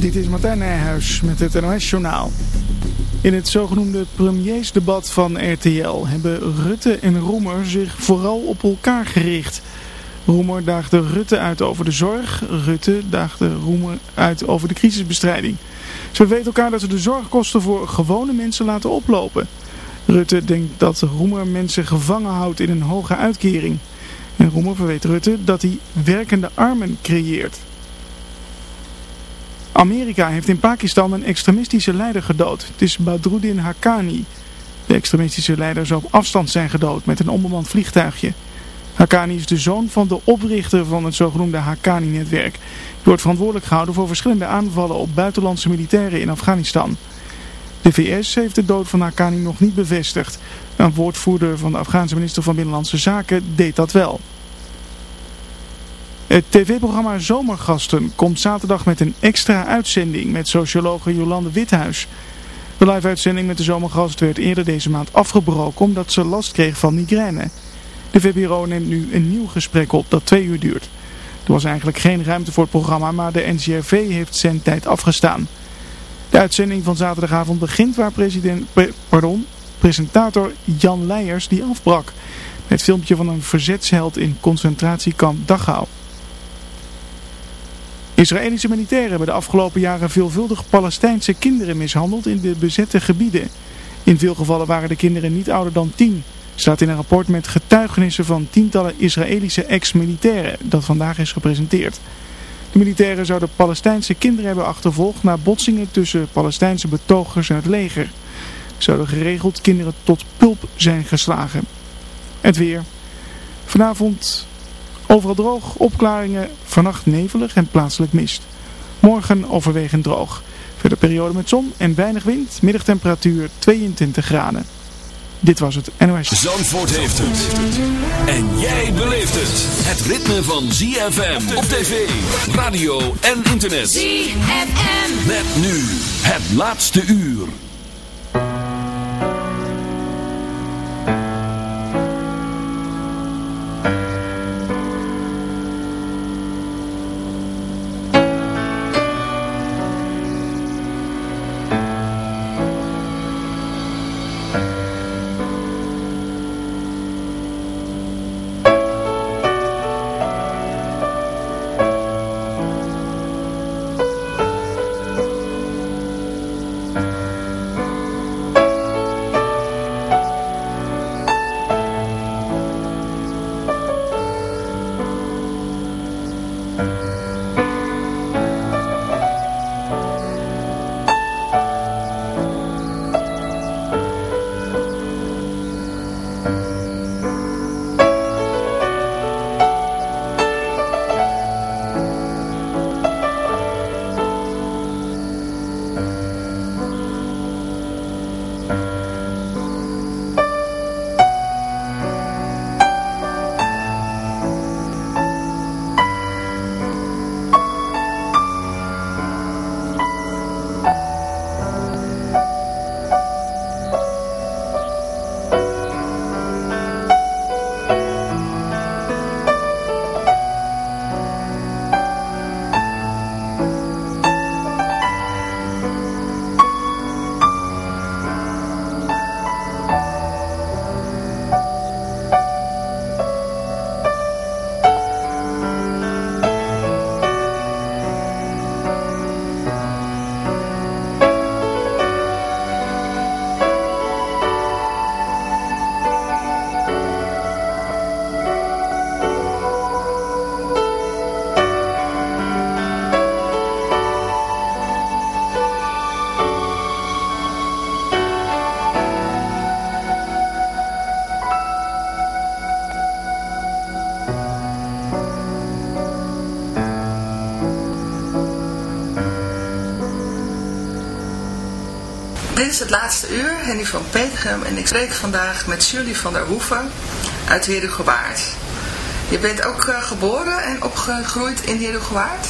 Dit is Martijn Nijhuis met het NOS-journaal. In het zogenoemde premiersdebat van RTL hebben Rutte en Roemer zich vooral op elkaar gericht. Roemer daagde Rutte uit over de zorg, Rutte daagde Roemer uit over de crisisbestrijding. Ze weten elkaar dat ze de zorgkosten voor gewone mensen laten oplopen. Rutte denkt dat Roemer mensen gevangen houdt in een hoge uitkering. En Roemer verweet Rutte dat hij werkende armen creëert. Amerika heeft in Pakistan een extremistische leider gedood. Het is Badruddin Haqqani. De extremistische leider zou op afstand zijn gedood met een onbemand vliegtuigje. Haqqani is de zoon van de oprichter van het zogenoemde Haqqani-netwerk. Hij wordt verantwoordelijk gehouden voor verschillende aanvallen op buitenlandse militairen in Afghanistan. De VS heeft de dood van Haqqani nog niet bevestigd. Een woordvoerder van de Afghaanse minister van Binnenlandse Zaken deed dat wel. Het tv-programma Zomergasten komt zaterdag met een extra uitzending met sociologe Jolande Withuis. De live-uitzending met de zomergast werd eerder deze maand afgebroken omdat ze last kreeg van migraine. De VPRO neemt nu een nieuw gesprek op dat twee uur duurt. Er was eigenlijk geen ruimte voor het programma, maar de NCRV heeft zijn tijd afgestaan. De uitzending van zaterdagavond begint waar president, pardon, presentator Jan Leijers die afbrak. Met het filmpje van een verzetsheld in concentratiekamp Dachau. Israëlische militairen hebben de afgelopen jaren veelvuldig Palestijnse kinderen mishandeld in de bezette gebieden. In veel gevallen waren de kinderen niet ouder dan tien. Staat in een rapport met getuigenissen van tientallen Israëlische ex-militairen dat vandaag is gepresenteerd. De militairen zouden Palestijnse kinderen hebben achtervolgd na botsingen tussen Palestijnse betogers en het leger. Zouden geregeld kinderen tot pulp zijn geslagen. Het weer. Vanavond Overal droog, opklaringen, vannacht nevelig en plaatselijk mist. Morgen overwegend droog. Verder periode met zon en weinig wind, middagtemperatuur 22 graden. Dit was het NOS. Zandvoort heeft het. En jij beleeft het. Het ritme van ZFM op tv, radio en internet. ZFM. Met nu het laatste uur. Het laatste uur, Henny van Petegem en ik spreek vandaag met Julie van der Hoeven uit Herugewaard. Je bent ook uh, geboren en opgegroeid in Herugewaard?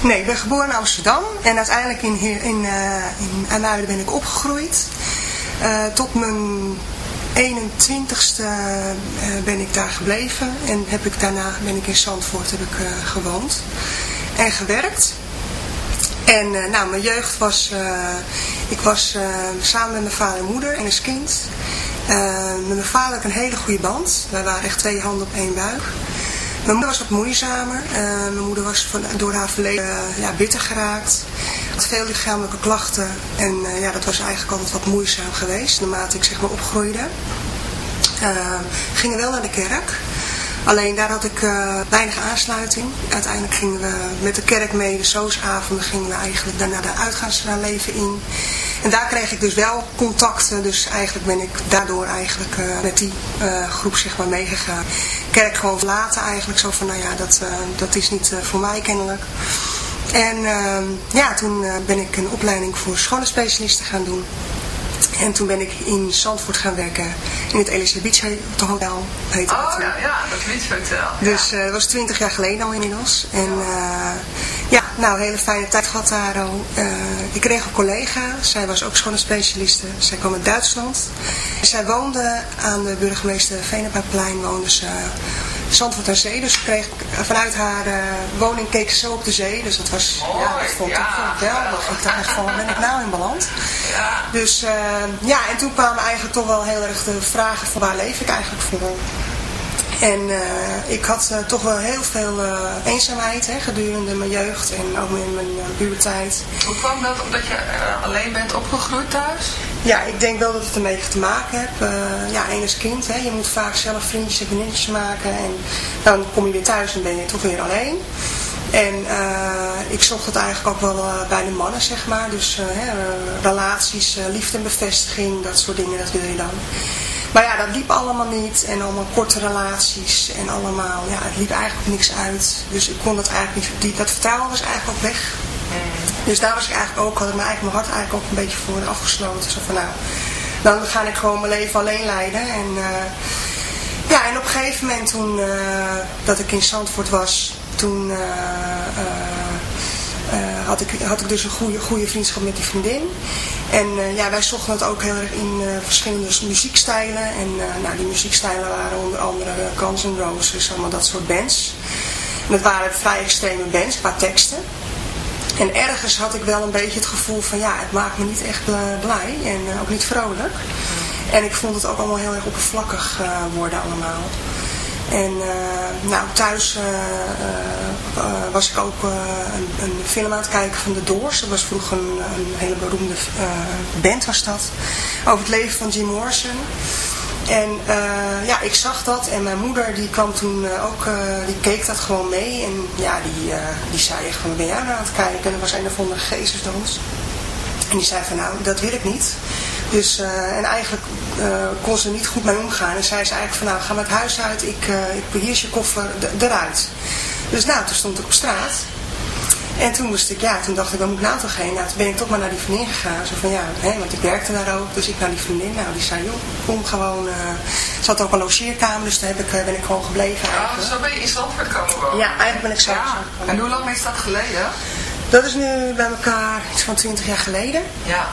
Nee, ik ben geboren in Amsterdam en uiteindelijk in, in, uh, in ben ik opgegroeid. Uh, tot mijn 21ste ben ik daar gebleven en heb ik daarna ben ik in Zandvoort heb ik, gewoond en gewerkt. En nou, mijn jeugd was, ik was samen met mijn vader en moeder en als kind. met mijn vader ik een hele goede band. Wij waren echt twee handen op één buik. Mijn moeder was wat moeizamer. mijn moeder was van, door haar verleden ja, bitter geraakt. Had veel lichamelijke klachten. En ja, dat was eigenlijk altijd wat moeizaam geweest. Naarmate ik zeg maar opgroeide. gingen wel naar de kerk. Alleen daar had ik uh, weinig aansluiting. Uiteindelijk gingen we met de kerk mee, de soosavonden, gingen we eigenlijk daarna de uitgaansleven in. En daar kreeg ik dus wel contacten. Dus eigenlijk ben ik daardoor eigenlijk uh, met die uh, groep zeg maar meegegaan. Kerk gewoon verlaten eigenlijk. Zo van, nou ja, dat, dat is niet voor mij kennelijk. En ehm, ja, toen ben ik een opleiding voor scholenspecialisten gaan doen. En toen ben ik in Zandvoort gaan werken in het Elisabeth Hotel. Heet oh ja, ja, dat Beach Hotel. Dus uh, dat was twintig jaar geleden al inmiddels. En uh, ja, nou, hele fijne tijd gehad daar. Uh, ik kreeg een collega, zij was ook specialiste. Zij kwam uit Duitsland. Zij woonde aan de burgemeester Venepaplein, woonde ze Zandvoort aan Zee. Dus kreeg vanuit haar uh, woning keek ze zo op de zee. Dus dat was, Mooi, ja, dat vond ik ja. geweldig. Ik dacht echt van, ben ik nou in beland? Ja. Dus uh, ja, en toen kwamen eigenlijk toch wel heel erg de vragen van waar leef ik eigenlijk voor? En uh, ik had toch wel heel veel eenzaamheid hè, gedurende mijn jeugd en ook in mijn puberteit. Hoe kwam dat omdat je alleen bent opgegroeid thuis? Ja, ik denk wel dat het ermee te maken heeft. ja, één als kind, hè, je moet vaak zelf vriendjes en vriendinnetjes maken en dan kom je weer thuis en ben je toch weer alleen. En ik zocht het eigenlijk ook wel bij de mannen, zeg maar. Dus relaties, liefde en bevestiging, dat soort dingen, dat wil je dan. Maar ja, dat liep allemaal niet. En allemaal korte relaties. En allemaal, ja, het liep eigenlijk niks uit. Dus ik kon dat eigenlijk niet, dat vertrouwen was eigenlijk ook weg. Dus daar was ik eigenlijk ook, had ik mijn, mijn hart eigenlijk ook een beetje voor afgesloten. Zo van nou, dan ga ik gewoon mijn leven alleen leiden. En uh, ja, en op een gegeven moment toen uh, dat ik in Zandvoort was, toen... Uh, had, ik, had ik dus een goede, goede vriendschap met die vriendin. En ja, wij zochten het ook heel erg in verschillende muziekstijlen. En nou, die muziekstijlen waren onder andere Guns N' Roses, allemaal dat soort bands. En dat waren vrij extreme bands qua teksten. En ergens had ik wel een beetje het gevoel van ja, het maakt me niet echt blij en ook niet vrolijk. En ik vond het ook allemaal heel erg oppervlakkig worden allemaal. En nou, thuis was ik ook een, een, film aan het kijken van The Doors. Dat was vroeger een, een hele beroemde band was dat. Over het leven van Jim Morrison. En ja, ik zag dat en mijn moeder die kwam toen ook, die keek dat gewoon mee. En ja, die, die zei echt van, ben jij nou aan het kijken? En dat was een of andere geestesdans. En die zei van, nou, dat wil ik niet. Dus, en eigenlijk kon ze niet goed mee omgaan. En zei ze eigenlijk van nou ga met huis uit, ik, ik beheers je koffer eruit. Dus nou, toen stond ik op straat. En toen moest ik, ja, toen dacht ik, waar moet ik nou toch heen? Nou, toen ben ik toch maar naar die vriendin gegaan. Zo van ja, hè, want ik werkte daar ook. Dus ik naar die vriendin. Nou, die zei, joh, kom gewoon. Uh, ze had ook een logeerkamer, dus daar heb ik, ben ik gewoon gebleven eigenlijk. Ja, zo ben je in Zandvoort komen wonen? Ja, eigenlijk ben ik zo. Ja. En hoe lang is dat geleden? Dat is nu bij elkaar iets van 20 jaar geleden. Ja.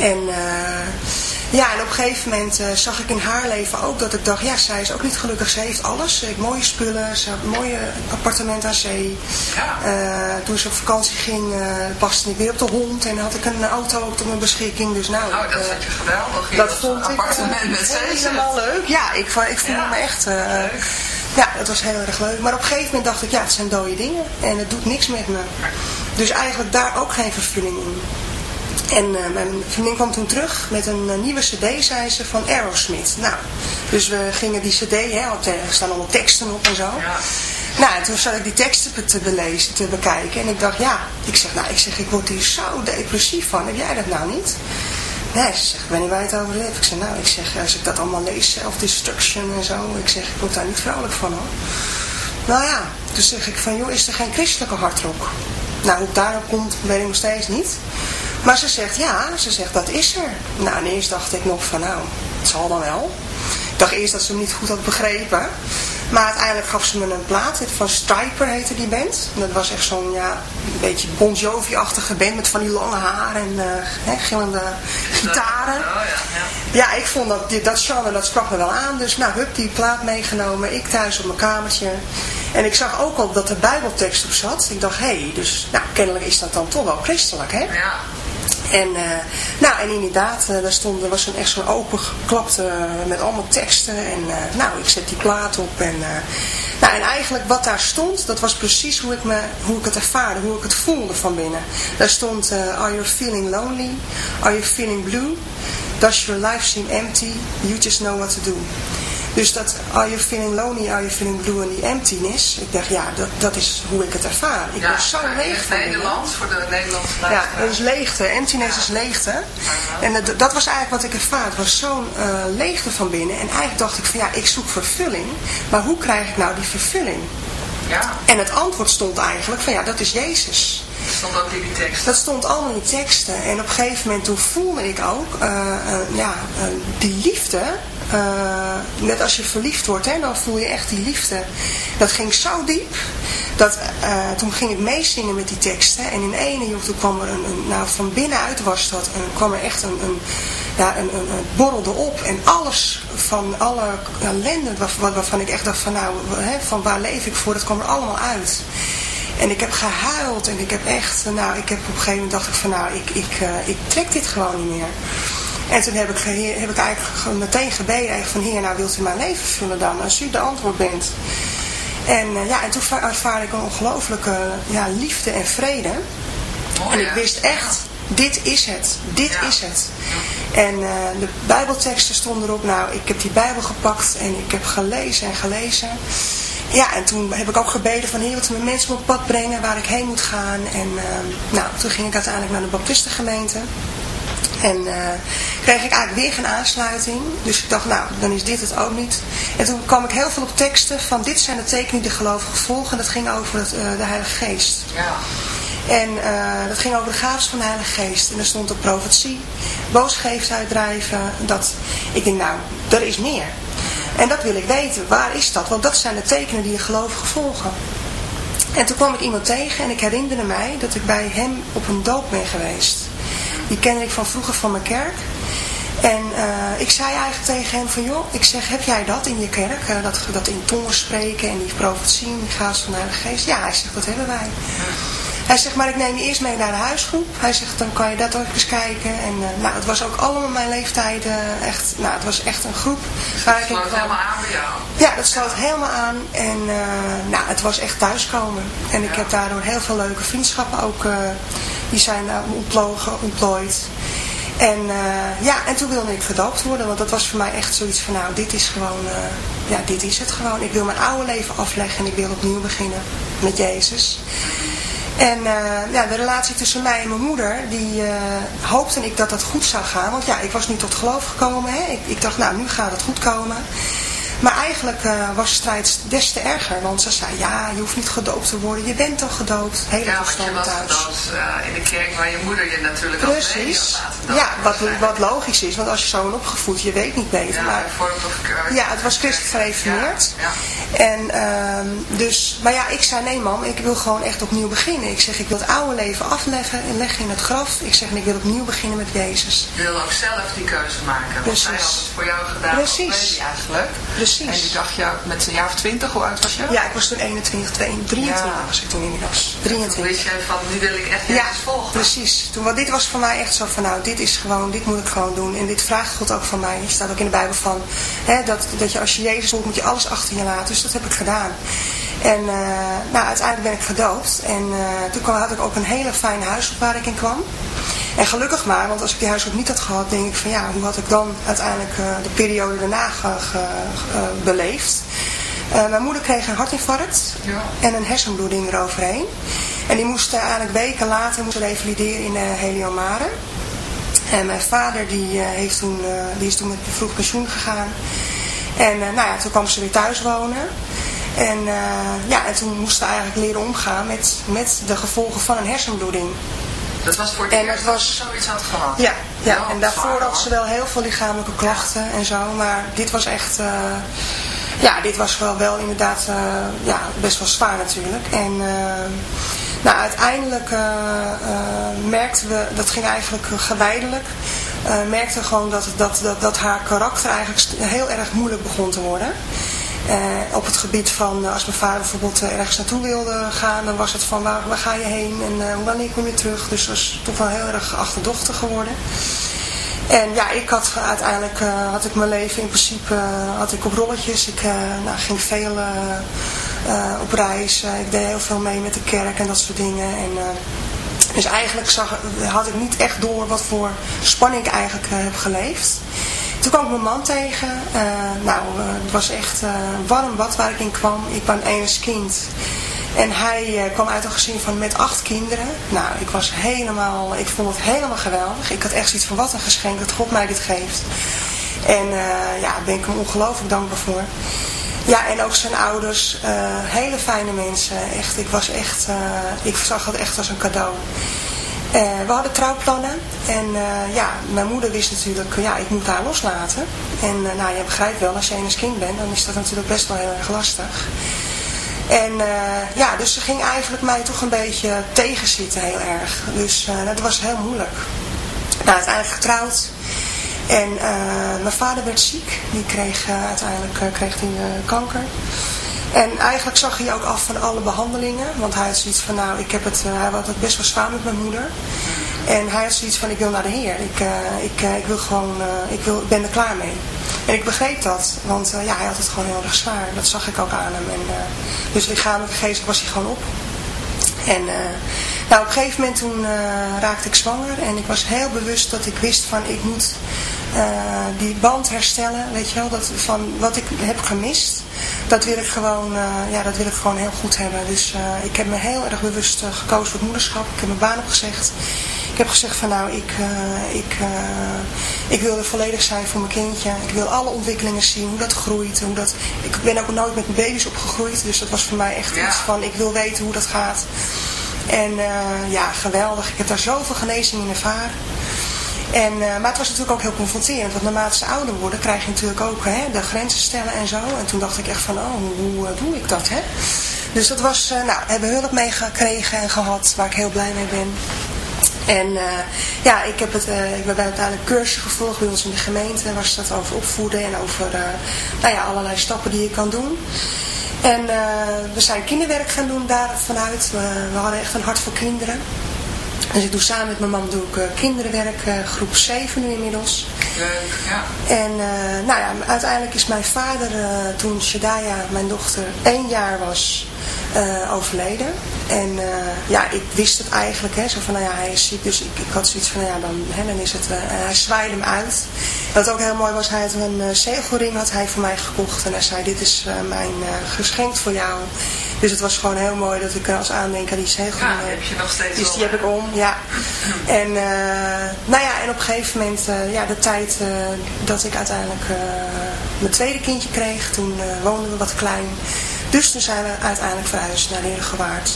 En uh, ja, en op een gegeven moment uh, zag ik in haar leven ook dat ik dacht, ja, zij is ook niet gelukkig. Ze heeft alles. Ze heeft mooie spullen. Ze had een mooie appartement aan zee. Ja. Uh, toen ze op vakantie ging, paste ik weer op de hond. En had ik een auto ook tot mijn beschikking. Dus nou, oh, dat is je geweldig. Dat vond ik appartement met zee. helemaal leuk. Ja, ik, ik ja. me echt... ja, dat was heel erg leuk. Maar op een gegeven moment dacht ik, ja, het zijn dode dingen. En het doet niks met me. Dus eigenlijk daar ook geen vervulling in. En uh, mijn vriendin kwam toen terug met een uh, nieuwe cd, zei ze, van Aerosmith. Nou, dus we gingen die cd, hè, want er staan allemaal teksten op en zo. Ja. Nou, en toen zat ik die teksten te belezen, te bekijken. En ik dacht, ja, ik zeg, nou, ik zeg, ik word hier zo depressief van. Heb jij dat nou niet? Nee, ze zegt, ik weet niet waar je het over hebt. Ik zeg, nou, ik zeg, als ik dat allemaal lees, self-destruction en zo. Ik zeg, ik word daar niet vrolijk van, hoor. Nou ja, toen zeg ik van, joh, is er geen christelijke hardrock? Nou, hoe daarop komt, weet ik nog steeds niet. Maar ze zegt, ja, ze zegt, dat is er. Nou, ineens dacht ik nog van, nou, het zal dan wel. Ik dacht eerst dat ze hem niet goed had begrepen. Maar uiteindelijk gaf ze me een plaat van Striper heette die band. Dat was echt zo'n ja, een beetje Bon Jovi-achtige band met van die lange haar en uh, gillende gitaren. Oh, ja, ja. ja, ik vond dat, dat genre, dat sprak me wel aan. Dus nou, hup, die plaat meegenomen. Ik thuis op mijn kamertje. En ik zag ook al dat er bijbeltekst op zat. Ik dacht, hé, hey, dus nou, kennelijk is dat dan toch wel christelijk, hè? Ja. En, uh, nou, en inderdaad, uh, daar stond, er was een, echt zo'n open geklapte uh, met allemaal teksten. En nou, ik zet die plaat op. En, nou, en eigenlijk wat daar stond, dat was precies hoe ik, me, hoe ik het ervaarde, hoe ik het voelde van binnen. Daar stond, are you feeling lonely? Are you feeling blue? Does your life seem empty? You just know what to do. Dus dat are you feeling lonely, are you feeling blue and the emptiness. Ik dacht, ja, dat, dat is hoe ik het ervaar. Ik ben zo leeg van Nederlands, voor de Nederlandse Ja, dat is leegte. Emptiness is leegte. En dat, dat was eigenlijk wat ik ervaar. Het was zo'n uh, leegte van binnen. En eigenlijk dacht ik van, ja, ik zoek vervulling. Maar hoe krijg ik nou die vervulling? Ja. En het antwoord stond eigenlijk van, ja, dat is Jezus. Dat stond ook in die teksten? Dat stond allemaal in die teksten. En op een gegeven moment toen voelde ik ook, uh, uh, ja, die liefde uh, net als je verliefd wordt, hè, dan voel je echt die liefde. Dat ging zo diep, dat uh, toen ging ik meezingen met die teksten. En in ene joh, toen kwam er een, nou van binnenuit was dat, kwam er echt een, een ja, een, een, borrelde op. En alles van alle ellende waar, waarvan ik echt dacht van nou, hè, van waar leef ik voor, dat kwam er allemaal uit. En ik heb gehuild en ik heb echt, nou, ik heb op een gegeven moment dacht ik van nou, ik, ik, uh, ik trek dit gewoon niet meer. En toen heb ik, heb ik eigenlijk meteen gebeden van Heer, nou wilt u mijn leven vullen dan, als u de antwoord bent. En, uh, ja, en toen ervaarde ik een ongelooflijke ja, liefde en vrede. en ik wist echt, dit is het, dit is het. En uh, de bijbelteksten stonden erop, nou ik heb die bijbel gepakt en ik heb gelezen en gelezen. Ja, en toen heb ik ook gebeden van Heer, u me mensen op pad brengen waar ik heen moet gaan. En uh, nou, toen ging ik uiteindelijk naar de baptistengemeente. En uh, kreeg ik eigenlijk weer geen aansluiting. Dus ik dacht, nou, dan is dit het ook niet. En toen kwam ik heel veel op teksten van dit zijn de tekenen die de gelovigen volgen. Dat ging over het, uh, de Heilige Geest. Ja. En uh, dat ging over de gaves van de Heilige Geest. En er stond op profetie, boosgeest uitdrijven. Dat, ik denk, nou, er is meer. En dat wil ik weten. Waar is dat? Want dat zijn de tekenen die de gelovigen volgen. En toen kwam ik iemand tegen en ik herinnerde mij dat ik bij hem op een doop ben geweest. Die kende ik van vroeger van mijn kerk. En uh, ik zei eigenlijk tegen hem van, joh, ik zeg, heb jij dat in je kerk? Uh, dat, dat in tongen spreken en die profetie, die gaas van de Geest? Ja, hij zegt, dat hebben wij. Hij zegt, maar ik neem je eerst mee naar de huisgroep. Hij zegt, dan kan je dat ook eens kijken. En uh, nou, het was ook allemaal mijn leeftijd echt, nou, het was echt een groep. Waar het sloot helemaal aan bij jou? Ja, dat sloot helemaal aan. En nou, het was echt thuiskomen. En ik heb daardoor heel veel leuke vriendschappen ook die zijn ontplogen, ontplooid. En ja, en toen wilde ik gedoopt worden, want dat was voor mij echt zoiets van, nou, dit is gewoon, ja, dit is het gewoon. Ik wil mijn oude leven afleggen en ik wil opnieuw beginnen met Jezus. En uh, ja, de relatie tussen mij en mijn moeder, die uh, hoopte ik dat dat goed zou gaan. Want ja, ik was nu tot geloof gekomen. Hè? Ik, ik dacht, nou, nu gaat het goed komen. Maar eigenlijk uh, was de strijd des te erger. Want ze zei, ja, je hoeft niet gedoopt te worden. Je bent al gedoopt. Hele ja, want je was thuis. gedoopt in de kerk waar je moeder je natuurlijk Precies. al Ja, wat, wat logisch is. Want als je zo opgevoed, je weet niet beter. Ja, maar, ja het was christelijk gereformeerd. En uh, dus, maar ja, ik zei, nee mam, ik wil gewoon echt opnieuw beginnen. Ik zeg, ik wil het oude leven afleggen en leggen in het graf. Ik zeg, ik wil opnieuw beginnen met Jezus. Je wil ook zelf die keuze maken. Precies. Want hij had het voor jou gedaan. Precies. Eigenlijk. Precies. En die dacht je met een jaar of twintig, hoe oud was je? Ja, ik was toen 21, 22, 23 ja. was ik toen inmiddels. 23. toen wist jij van, nu wil ik echt Jezus ja, volgen. precies. Toen, want dit was voor mij echt zo van, nou, dit is gewoon, dit moet ik gewoon doen. En dit vraagt God ook van mij. Er staat ook in de Bijbel van, hè, dat, dat je als je Jezus volgt, moet je alles achter je laten. Dus dat heb ik gedaan. En uh, nou, uiteindelijk ben ik gedoopt. En uh, toen had ik ook een hele fijn huis waar ik in kwam. En gelukkig maar, want als ik die huisgroep niet had gehad, denk ik van ja, hoe had ik dan uiteindelijk uh, de periode daarna ge, ge, uh, beleefd. Uh, mijn moeder kreeg een hartinfarct ja. en een hersenbloeding eroverheen. En die moest eigenlijk weken later moest revalideren in de Heliomare. En mijn vader die, heeft toen, die is toen met vroeg pensioen gegaan. En nou ja, toen kwam ze weer thuis wonen. En, ja, en toen moesten we eigenlijk leren omgaan met, met de gevolgen van een hersenbloeding. Dat was voor het en eerst was, zoiets had gehad? Ja, ja. en daarvoor had ze wel heel veel lichamelijke klachten en zo. Maar dit was echt... Ja, dit was wel, wel inderdaad ja, best wel zwaar natuurlijk. En nou, uiteindelijk merkten we, dat ging eigenlijk geleidelijk, merkten we gewoon dat, dat, dat, dat haar karakter eigenlijk heel erg moeilijk begon te worden. Op het gebied van, als mijn vader bijvoorbeeld ergens naartoe wilde gaan, dan was het van waar, waar ga je heen en wanneer kom je terug. Dus dat was toch wel heel erg achterdochtig geworden. En ja, ik had uiteindelijk, had ik mijn leven in principe, had ik op rolletjes. Ik nou, ging veel op reis. ik deed heel veel mee met de kerk en dat soort dingen. En, dus eigenlijk zag, had ik niet echt door wat voor spanning ik eigenlijk heb geleefd. Toen kwam ik mijn man tegen. Nou, het was echt warm bad waar ik in kwam. Ik ben enig kind. En hij kwam uit een gezin van met acht kinderen. Nou, ik was helemaal, ik vond het helemaal geweldig. Ik had echt zoiets van wat een geschenk dat God mij dit geeft. En ja, daar ben ik hem ongelooflijk dankbaar voor. Ja, en ook zijn ouders, hele fijne mensen. Echt, ik was echt, ik zag het echt als een cadeau. Uh, we hadden trouwplannen en ja, mijn moeder wist natuurlijk, ja, ik moet haar loslaten. En nou, je begrijpt wel, als je enig kind bent, dan is dat natuurlijk best wel heel erg lastig. En ja, dus ze ging eigenlijk mij toch een beetje tegenzitten heel erg. Dus dat was heel moeilijk. Nou, uiteindelijk getrouwd. En mijn vader werd ziek. Die kreeg uiteindelijk kreeg hij, kanker. En eigenlijk zag hij ook af van alle behandelingen. Want hij had zoiets van, nou, ik heb het, hij had het best wel zwaar met mijn moeder. En hij had zoiets van, ik wil naar de Heer. Ik, ik, ik wil gewoon, ik, wil, ik ben er klaar mee. En ik begreep dat, want ja, hij had het gewoon heel erg zwaar. Dat zag ik ook aan hem. En, dus lichamelijk geestelijk was hij gewoon op. En nou, op een gegeven moment toen raakte ik zwanger. En ik was heel bewust dat ik wist van, ik moet die band herstellen. Weet je wel, dat, van wat ik heb gemist dat wil ik gewoon, uh, ja, dat wil ik gewoon heel goed hebben. Dus ik heb me heel erg bewust gekozen voor het moederschap. Ik heb mijn baan opgezegd. Ik heb gezegd van nou, ik, ik, ik wil er volledig zijn voor mijn kindje. Ik wil alle ontwikkelingen zien, hoe dat groeit. Hoe dat, ik ben ook nooit met baby's opgegroeid. Dus dat was voor mij echt iets van, ik wil weten hoe dat gaat. En ja, geweldig. Ik heb daar zoveel genezing in ervaren. En, uh, maar het was natuurlijk ook heel confronterend. Want naarmate ze ouder worden krijg je natuurlijk ook hè, de grenzen stellen en zo. En toen dacht ik echt van, oh, hoe uh, doe ik dat, hè? Dus dat was, uh, nou, hebben hulp mee gekregen en gehad, waar ik heel blij mee ben. En ja, ik heb het, ik ben uiteindelijk cursus gevolgd bij ons in de gemeente. Was dat over opvoeden en over nou ja, allerlei stappen die je kan doen. En we zijn kinderwerk gaan doen daar vanuit. We, we hadden echt een hart voor kinderen. Dus ik doe samen met mijn man doe ik, uh, kinderwerk, uh, groep 7 nu inmiddels. Leuk, ja. En nou ja, uiteindelijk is mijn vader, toen Shadaya, mijn dochter, één jaar was, overleden. En ja, ik wist het eigenlijk, hè, zo van, nou ja, hij is ziek, dus ik, ik had zoiets van, nou ja, dan, hè, dan is het, hij zwaaide hem uit. Wat ook heel mooi was, hij had een zegelring had hij voor mij gekocht en hij zei, dit is mijn geschenk voor jou. Dus het was gewoon heel mooi dat ik als aandenken aan die zegel... Ja, heb je nog steeds Dus die heb ik om, ja. En, nou ja, en op een gegeven moment, ja, de tijd dat ik uiteindelijk mijn tweede kindje kreeg, toen woonden we wat klein. Dus toen zijn we uiteindelijk verhuisd naar Herengewaard.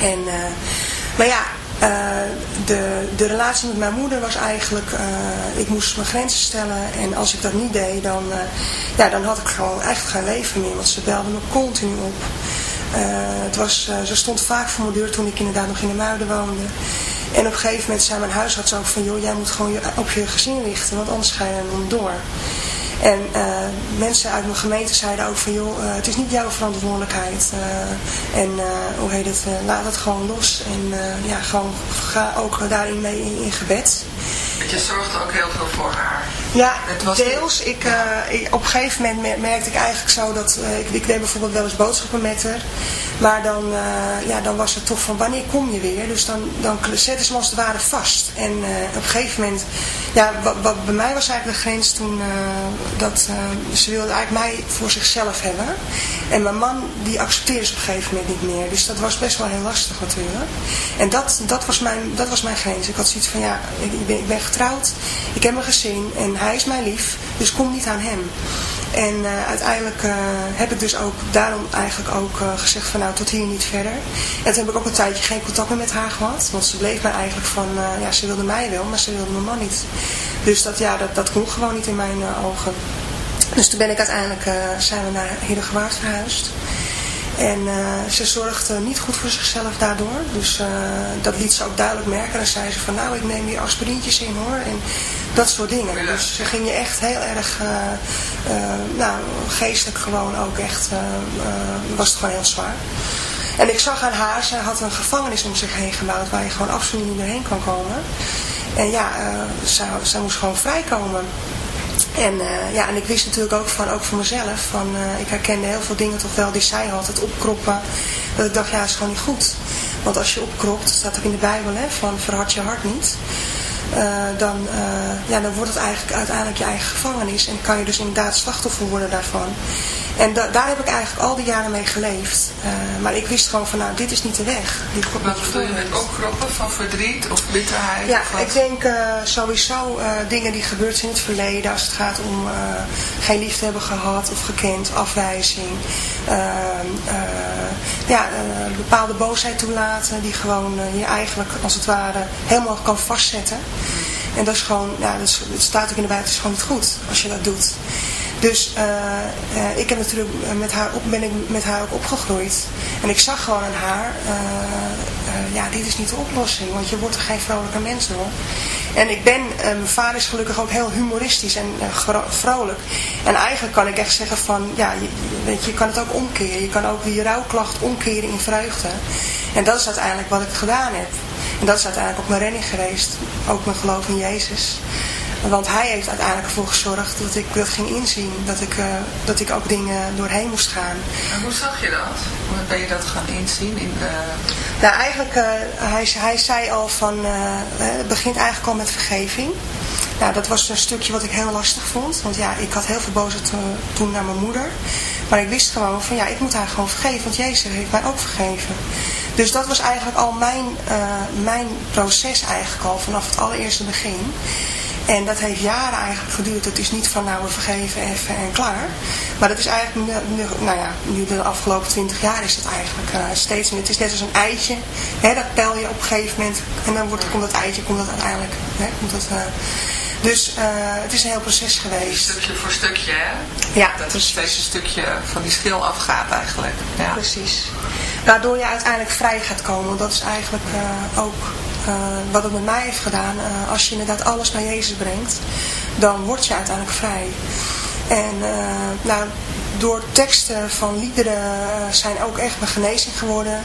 En, maar ja, uh, de, de relatie met mijn moeder was eigenlijk, uh, ik moest mijn grenzen stellen en als ik dat niet deed, dan, ja, dan had ik gewoon echt geen leven meer, want ze belde me continu op. het was, ze stond vaak voor mijn deur toen ik inderdaad nog in de Muiden woonde. En op een gegeven moment zei mijn huisarts ook van, joh, jij moet gewoon op je gezin richten, want anders ga je er nog door. En uh, mensen uit mijn gemeente zeiden ook van, joh, uh, het is niet jouw verantwoordelijkheid. Uh, en hoe heet het, laat het gewoon los. En ja, gewoon ga ook daarin mee in, in gebed. Je zorgde ook heel veel voor haar. Ja, deels. Ik, uh, ik, op een gegeven moment merkte ik eigenlijk zo dat... Uh, ik, ik deed bijvoorbeeld wel eens boodschappen met haar. Maar dan, uh, ja, dan was het toch van wanneer kom je weer? Dus dan, dan zetten ze me als het ware vast. En op een gegeven moment... Ja, wat, wat, bij mij was eigenlijk de grens toen... dat ze wilde eigenlijk mij voor zichzelf hebben. En mijn man die accepteerde ze op een gegeven moment niet meer. Dus dat was best wel heel lastig natuurlijk. En dat, dat, was, mijn, dat was mijn grens. Ik had zoiets van ja, ik ben, ik ben getrouwd. Ik heb een gezin. En hij is mij lief, dus kom niet aan hem. En uh, uiteindelijk uh, heb ik dus ook daarom eigenlijk ook uh, gezegd van nou tot hier niet verder. En toen heb ik ook een tijdje geen contact meer met haar gehad. Want ze bleef mij eigenlijk van, ja ze wilde mij wel, maar ze wilde mijn man niet. Dus dat, ja, dat, dat kon gewoon niet in mijn ogen. Dus toen ben ik uiteindelijk, zijn we naar Heerdegewaard verhuisd. En uh, ze zorgde niet goed voor zichzelf daardoor. Dus uh, dat liet ze ook duidelijk merken. Dan zei ze van nou ik neem hier aspirintjes in hoor. En dat soort dingen. Dus ze ging je echt heel erg, nou geestelijk gewoon ook echt, was het gewoon heel zwaar. En ik zag aan haar, zij had een gevangenis om zich heen gebouwd waar je gewoon absoluut niet doorheen kan komen. En ja, zij moest gewoon vrijkomen. En, uh, ja, en ik wist natuurlijk ook van, ook voor mezelf, van, uh, ik herkende heel veel dingen toch wel die zij had, het opkroppen. Dat ik dacht, ja, is gewoon niet goed. Want als je opkropt, staat ook in de Bijbel, hè, van verhard je hart niet. Uh, dan, ja, dan wordt het eigenlijk uiteindelijk je eigen gevangenis. En kan je dus inderdaad slachtoffer worden daarvan. En da daar heb ik eigenlijk al die jaren mee geleefd. Uh, maar ik wist gewoon van, nou, dit is niet de weg. Dit Wat bedoel je met opkroppen van verdriet of bitterheid? Ja, of ik denk uh, sowieso uh, dingen die gebeurd zijn in het verleden. Als het gaat om geen liefde hebben gehad of gekend, afwijzing. ja, bepaalde boosheid toelaten die gewoon je eigenlijk als het ware helemaal kan vastzetten. En dat is gewoon, ja, dat, is, dat staat ook in de buiten, is gewoon niet goed als je dat doet. Dus uh, uh, ik heb natuurlijk met haar op, ben ik met haar ook opgegroeid. En ik zag gewoon aan haar, ja, dit is niet de oplossing. Want je wordt er geen vrolijke mens door. En ik ben, mijn vader is gelukkig ook heel humoristisch en vrolijk. En eigenlijk kan ik echt zeggen van, ja, je, weet je, je kan het ook omkeren. Je kan ook die rouwklacht omkeren in vreugde. En dat is uiteindelijk wat ik gedaan heb. En dat is uiteindelijk ook mijn redding geweest. Ook mijn geloof in Jezus. Want hij heeft uiteindelijk ervoor gezorgd dat ik dat ging inzien. Dat ik, uh, dat ik ook dingen doorheen moest gaan. En hoe zag je dat? Hoe ben je dat gaan inzien? In de... Nou, eigenlijk, uh, hij, hij zei al van, uh, het begint eigenlijk al met vergeving. Nou, dat was een stukje wat ik heel lastig vond. Want ja, ik had heel veel boosheid toen naar mijn moeder. Maar ik wist gewoon van, ja, ik moet haar gewoon vergeven. Want Jezus heeft mij ook vergeven. Dus dat was eigenlijk al mijn, mijn proces eigenlijk al vanaf het allereerste begin. En dat heeft jaren eigenlijk geduurd. Het is niet van nou we vergeven even en klaar. Maar dat is eigenlijk, nu, nou ja, nu de afgelopen twintig jaar is het eigenlijk uh, steeds meer. Het is net als een eitje. Hè, dat pel je op een gegeven moment. En dan wordt, komt dat eitje, komt dat uiteindelijk. Hè, komt dat, uh, dus uh, het is een heel proces geweest. Stukje voor stukje, hè? Ja. Dat er steeds een stukje van die schil afgaat eigenlijk. Ja. Precies. Waardoor je uiteindelijk vrij gaat komen. Dat is eigenlijk uh, ook uh, wat het met mij heeft gedaan. Als je inderdaad alles naar Jezus brengt, dan word je uiteindelijk vrij. En nou, door teksten van liederen zijn ook echt mijn genezing geworden.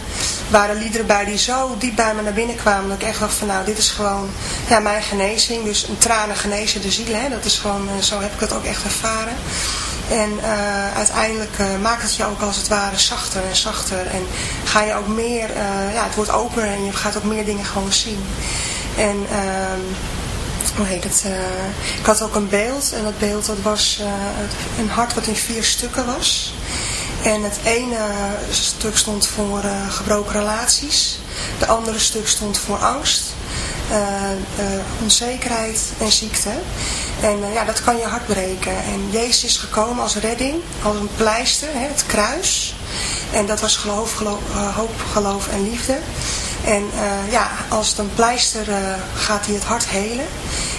Waren liederen bij die zo diep bij me naar binnen kwamen. Dat ik echt dacht van nou dit is gewoon ja, mijn genezing. Dus een tranen genezen de ziel. Hè? Dat is gewoon, zo heb ik het ook echt ervaren. En uh, uiteindelijk uh, maakt het je ook als het ware zachter en zachter. En ga je ook meer, ja, het wordt opener en je gaat ook meer dingen gewoon zien. En ehm, hoe heet het? ik had ook een beeld. En dat beeld dat was een hart wat in vier stukken was. En het ene stuk stond voor gebroken relaties. De andere stuk stond voor angst. onzekerheid en ziekte. En ja, dat kan je hart breken. En Jezus is gekomen als redding, als een pleister, hè, het kruis. En dat was geloof, hoop, geloof en liefde. En uh, ja, als het een pleister gaat hij het hart helen.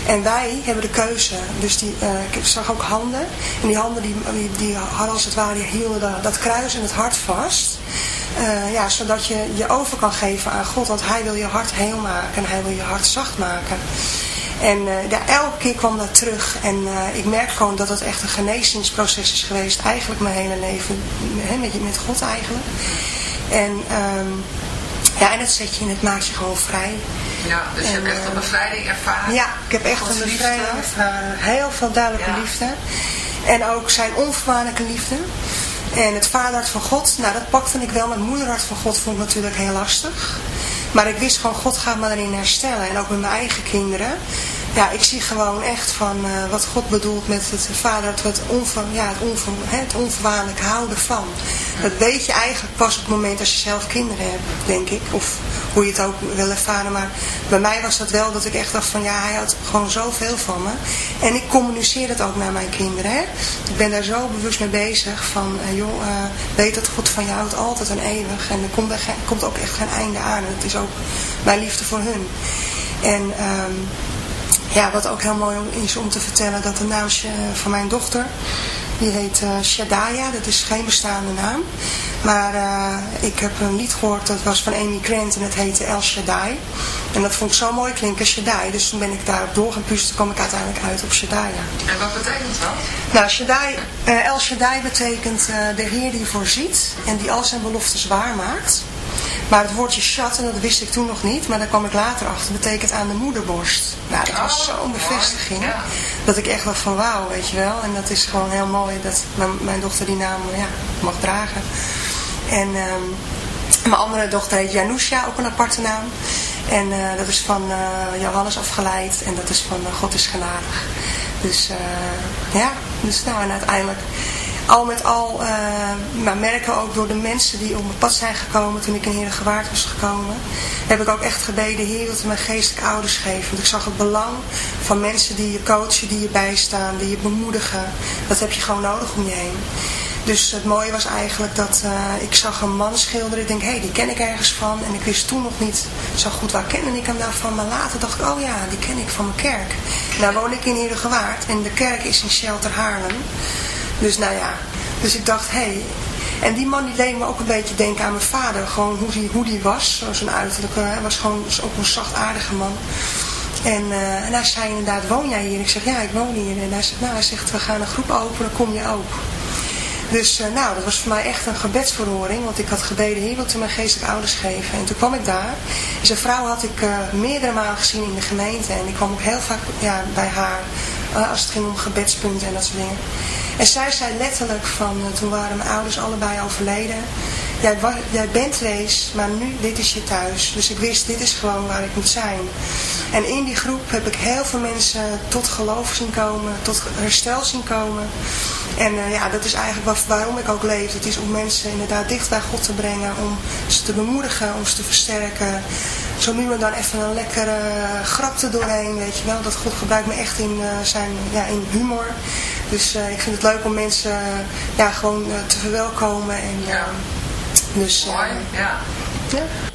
En wij hebben de keuze. Dus die, ik zag ook handen. En die handen die, die, hadden als het ware, die hielden dat, dat kruis en het hart vast. ja, zodat je je over kan geven aan God. Want hij wil je hart heel maken en hij wil je hart zacht maken. En ja, elke keer kwam dat terug. En ik merk gewoon dat het echt een genezingsproces is geweest. Eigenlijk mijn hele leven. Met, met God eigenlijk. En, um, ja, en dat zet je en het maakt je gewoon vrij. Ja, dus en, je hebt echt een eh, bevrijding ervaren. Ja, ik heb echt een bevrijding ervaren. Heel veel duidelijke ja. liefde. En ook zijn onvoorwaardelijke liefde. En het vaderhart van God, nou dat pakte ik wel. Mijn moederhart van God vond ik natuurlijk heel lastig. Maar ik wist gewoon, God gaat me erin herstellen. En ook met mijn eigen kinderen. Ja, ik zie gewoon echt van uh, wat God bedoelt met het vader, het, onver, ja, het, onver, het onvoorwaardelijk houden van. Dat weet je eigenlijk pas op het moment als je zelf kinderen hebt, denk ik. Of hoe je het ook wil ervaren. Maar bij mij was dat wel dat ik echt dacht van ja, hij had gewoon zoveel van me. En ik communiceer het ook naar mijn kinderen. Hè. Ik ben daar zo bewust mee bezig van uh, joh, uh, weet dat God van je houdt altijd en eeuwig. En er komt, er komt ook echt geen einde aan. Het is ook mijn liefde voor hun. En um, ja, wat ook heel mooi is om te vertellen, dat de naamsje van mijn dochter, Die heet uh, Shadaya, dat is geen bestaande naam. Maar uh, ik heb een lied gehoord, dat was van Amy Grant en het heette El Shaddai. En dat vond ik zo mooi klinken, Shaddai. Dus toen ben ik daarop door gaan kwam ik uiteindelijk uit op Shaddai. En wat betekent dat? Nou, Shaddai, uh, El Shaddai betekent de Heer die voorziet en die al zijn beloftes waarmaakt. Maar het woordje chat, en dat wist ik toen nog niet, maar daar kwam ik later achter, betekent aan de moederborst. Nou, dat was zo'n bevestiging, dat ik echt dacht van wauw, weet je wel. En dat is gewoon heel mooi dat mijn, dochter die naam ja, mag dragen. En um, mijn andere dochter heet Janusha, ook een aparte naam. En uh, dat is van uh, Johannes afgeleid en dat is van uh, God is genadig. Dus ja, dus nou en uiteindelijk al met al, uh, maar merken ook door de mensen die op mijn pad zijn gekomen toen ik in Heren Gewaard was gekomen, heb ik ook echt gebeden, Heer, dat mijn geestelijke ouders geven. Want ik zag het belang van mensen die je coachen, die je bijstaan, die je bemoedigen. Dat heb je gewoon nodig om je heen. Dus het mooie was eigenlijk dat uh, ik zag een man schilderen. Ik denk, hé, hey, die ken ik ergens van. En ik wist toen nog niet zo goed waar kende ik hem daarvan. Maar later dacht ik, oh ja, die ken ik van mijn kerk. Nou woon ik in Herengewaard en de kerk is in Shelter Haarlem. Dus nou ja, dus ik dacht, hé. Hey. En die man die deed me ook een beetje denken aan mijn vader. Gewoon hoe die, hoe die was, zo'n uiterlijk. Hij was gewoon ook een zachtaardige man. En, uh, en hij zei inderdaad, woon jij hier? Ik zeg, ja, ik woon hier. En hij zegt, nou, hij zegt, we gaan een groep openen, kom je ook. Dus uh, nou, dat was voor mij echt een gebedsverhoring. Want ik had gebeden, hier wilt u mijn geestelijke ouders geven. En toen kwam ik daar. En zijn vrouw had ik uh, meerdere malen gezien in de gemeente. En ik kwam ook heel vaak ja, bij haar. als het ging om gebedspunten en dat soort dingen. En zij zei letterlijk van, eh, toen waren mijn ouders allebei overleden. Jij, jij bent wees, maar nu, dit is je thuis. Dus ik wist, dit is gewoon waar ik moet zijn. En in die groep heb ik heel veel mensen tot geloof zien komen, tot herstel zien komen. En uh, ja, dat is eigenlijk waarom ik ook leef. Het is om mensen inderdaad dicht bij God te brengen, om ze te bemoedigen, om ze te versterken. Zo nu en dan even een lekkere grapte doorheen, weet je wel. Dat God gebruikt me echt in, zijn, ja, in humor. Dus uh, ik vind het leuk om mensen uh, ja, gewoon uh, te verwelkomen. En, ja. Dus, Mooi, ja. ja.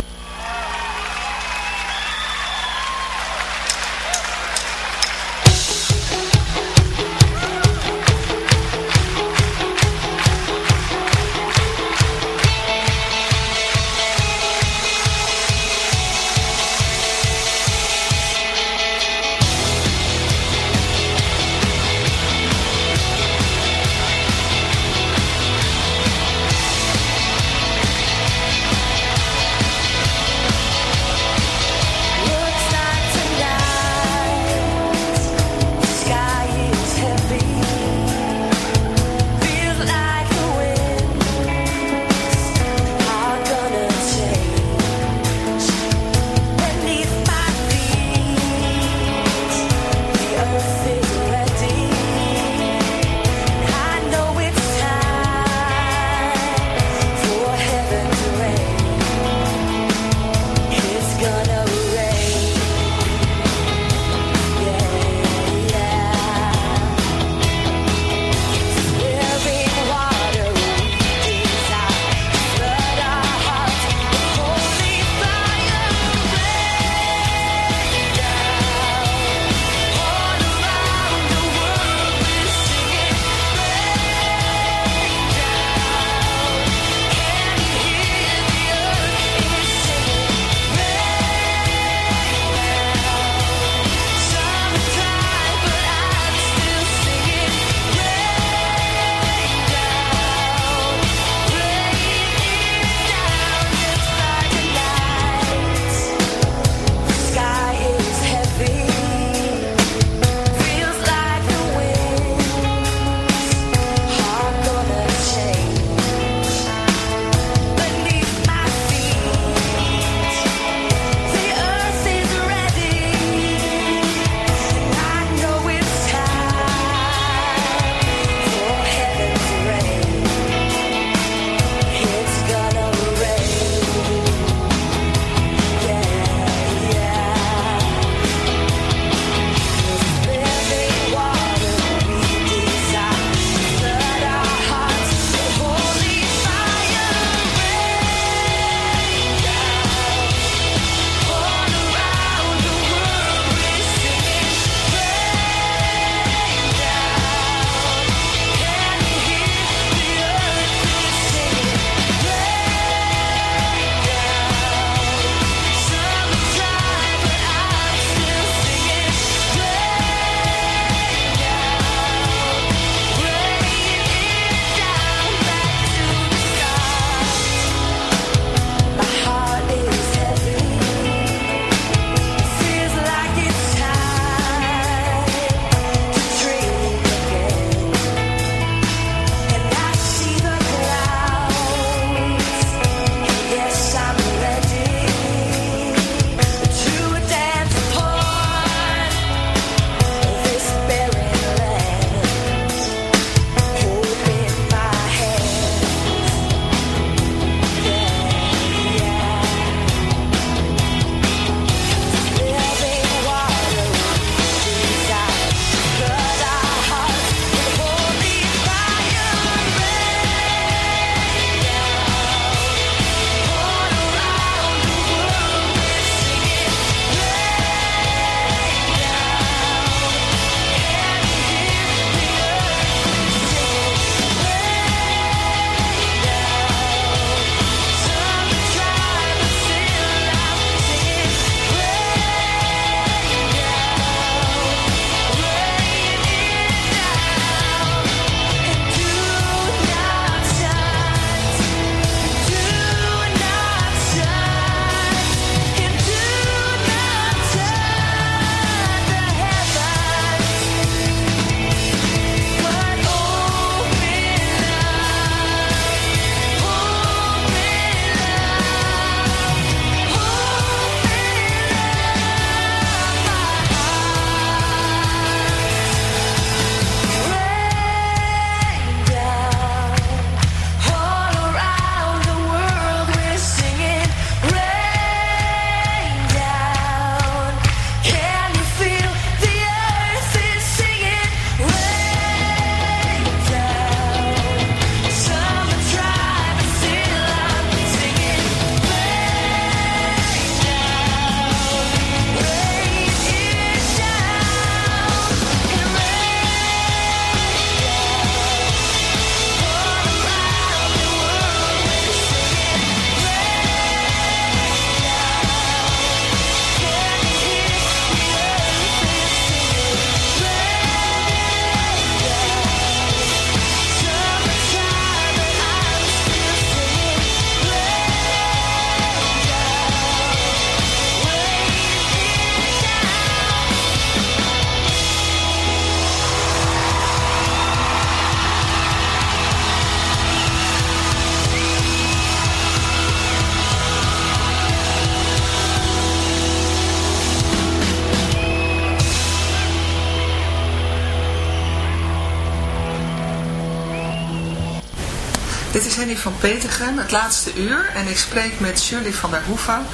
Van het laatste uur. En ik spreek met Shirley van der Hoeven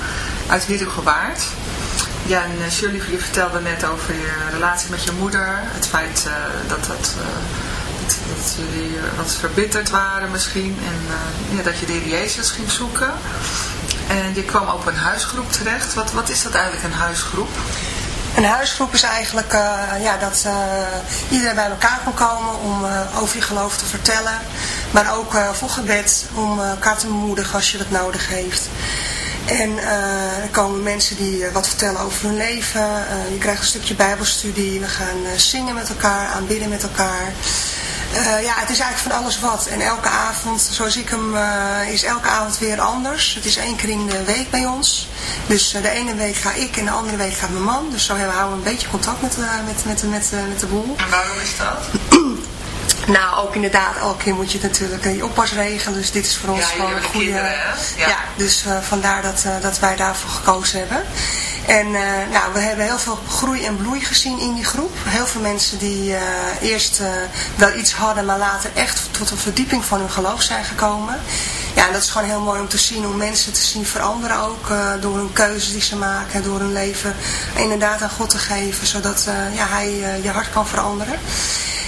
uit Herugewaard. Ja, en uh, Shirley, je vertelde net over je relatie met je moeder. Het feit dat, dat, uh, dat, dat, jullie wat verbitterd waren misschien. En ja, dat je de Heer Jezus ging zoeken. En je kwam op een huisgroep terecht. Wat, wat is dat eigenlijk, een huisgroep? Een huisgroep is eigenlijk uh, ja, dat uh, iedereen bij elkaar kan komen om uh, over je geloof te vertellen. Maar ook voor gebed om elkaar te bemoedigen als je dat nodig heeft. En er komen mensen die wat vertellen over hun leven. je krijgt een stukje bijbelstudie. We gaan zingen met elkaar, aanbidden met elkaar. Uh, ja, het is eigenlijk van alles wat. En elke avond, zoals ik hem, uh, is elke avond weer anders. Het is één keer in de week bij ons. Dus uh, de ene week ga ik en de andere week gaat mijn man. Dus zo houden we een beetje contact met, met, met, met, met de boel. En waarom is dat? Nou, ook inderdaad, elke keer moet je natuurlijk je oppas regelen. Dus dit is voor ons ja, gewoon een goede... Kinderen, ja. ja. dus vandaar dat, dat wij daarvoor gekozen hebben. En uh, nou, we hebben heel veel groei en bloei gezien in die groep. Heel veel mensen die uh, eerst uh, wel iets hadden, maar later echt tot een verdieping van hun geloof zijn gekomen. Ja, dat is gewoon heel mooi om te zien, om mensen te zien veranderen ook door hun keuzes die ze maken, door hun leven inderdaad aan God te geven, zodat ja, hij je hart kan veranderen.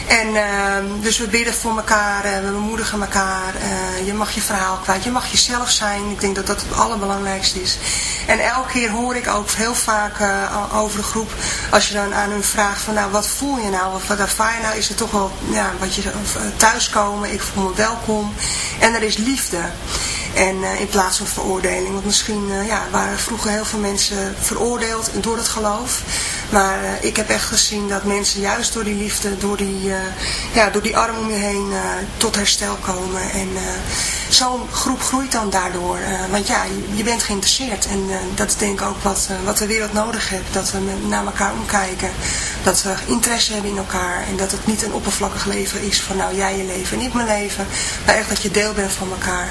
En uh, dus we bidden voor elkaar, we bemoedigen elkaar. Uh, je mag je verhaal kwijt, je mag jezelf zijn. Ik denk dat dat het allerbelangrijkste is. En elke keer hoor ik ook heel vaak uh, over de groep, als je dan aan hun vraagt van nou wat voel je nou, of wat ervaar je nou, is het toch wel ja, wat je thuiskomen, ik voel me welkom. En er is liefde. En uh, in plaats van veroordeling. Want misschien uh, ja, waren vroeger heel veel mensen veroordeeld door het geloof. Maar uh, ik heb echt gezien dat mensen juist door die liefde, door die, ja, door die arm om je heen tot herstel komen. En zo'n groep groeit dan daardoor. want ja, je, bent geïnteresseerd. En dat is denk ik ook wat, wat de wereld nodig heeft. Dat we naar elkaar omkijken. Dat we interesse hebben in elkaar. En dat het niet een oppervlakkig leven is van nou jij je leven en mijn leven. Maar echt dat je deel bent van elkaar.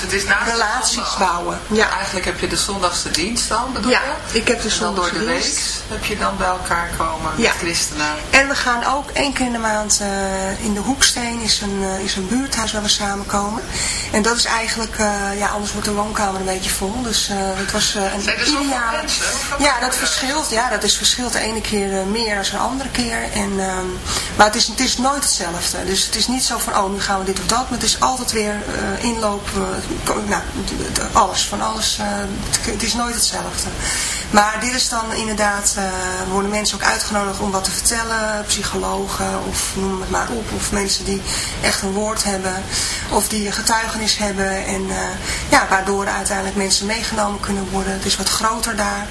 Dus het is na relaties bouwen. Ja. Eigenlijk heb je de zondagse dienst dan, bedoel ja, je? ik heb de en dan door de dienst. week heb je dan bij elkaar komen ja. met christenen. En we gaan ook één keer in de maand uh, in de Hoeksteen is een, uh, is een buurthuis waar we samenkomen. En dat is eigenlijk, uh, ja anders wordt de woonkamer een beetje vol. Dus het was een Zijn er ideale... mensen? Ja, dat verschilt. Ja, dat is verschilt de ene keer meer dan de andere keer. En, um, maar het is, het is nooit hetzelfde. Dus het is niet zo van, oh nu gaan we dit of dat. Maar het is altijd weer inloop, nou, alles, van alles. Uh, het is nooit hetzelfde. Maar dit is dan inderdaad, uh, worden mensen ook uitgenodigd om wat te vertellen. Psychologen of noem het maar op. Of mensen die echt een woord hebben. Of die een getuigenis hebben. En uh, ja, waardoor uiteindelijk mensen meegenomen kunnen worden. Het is wat groter daar.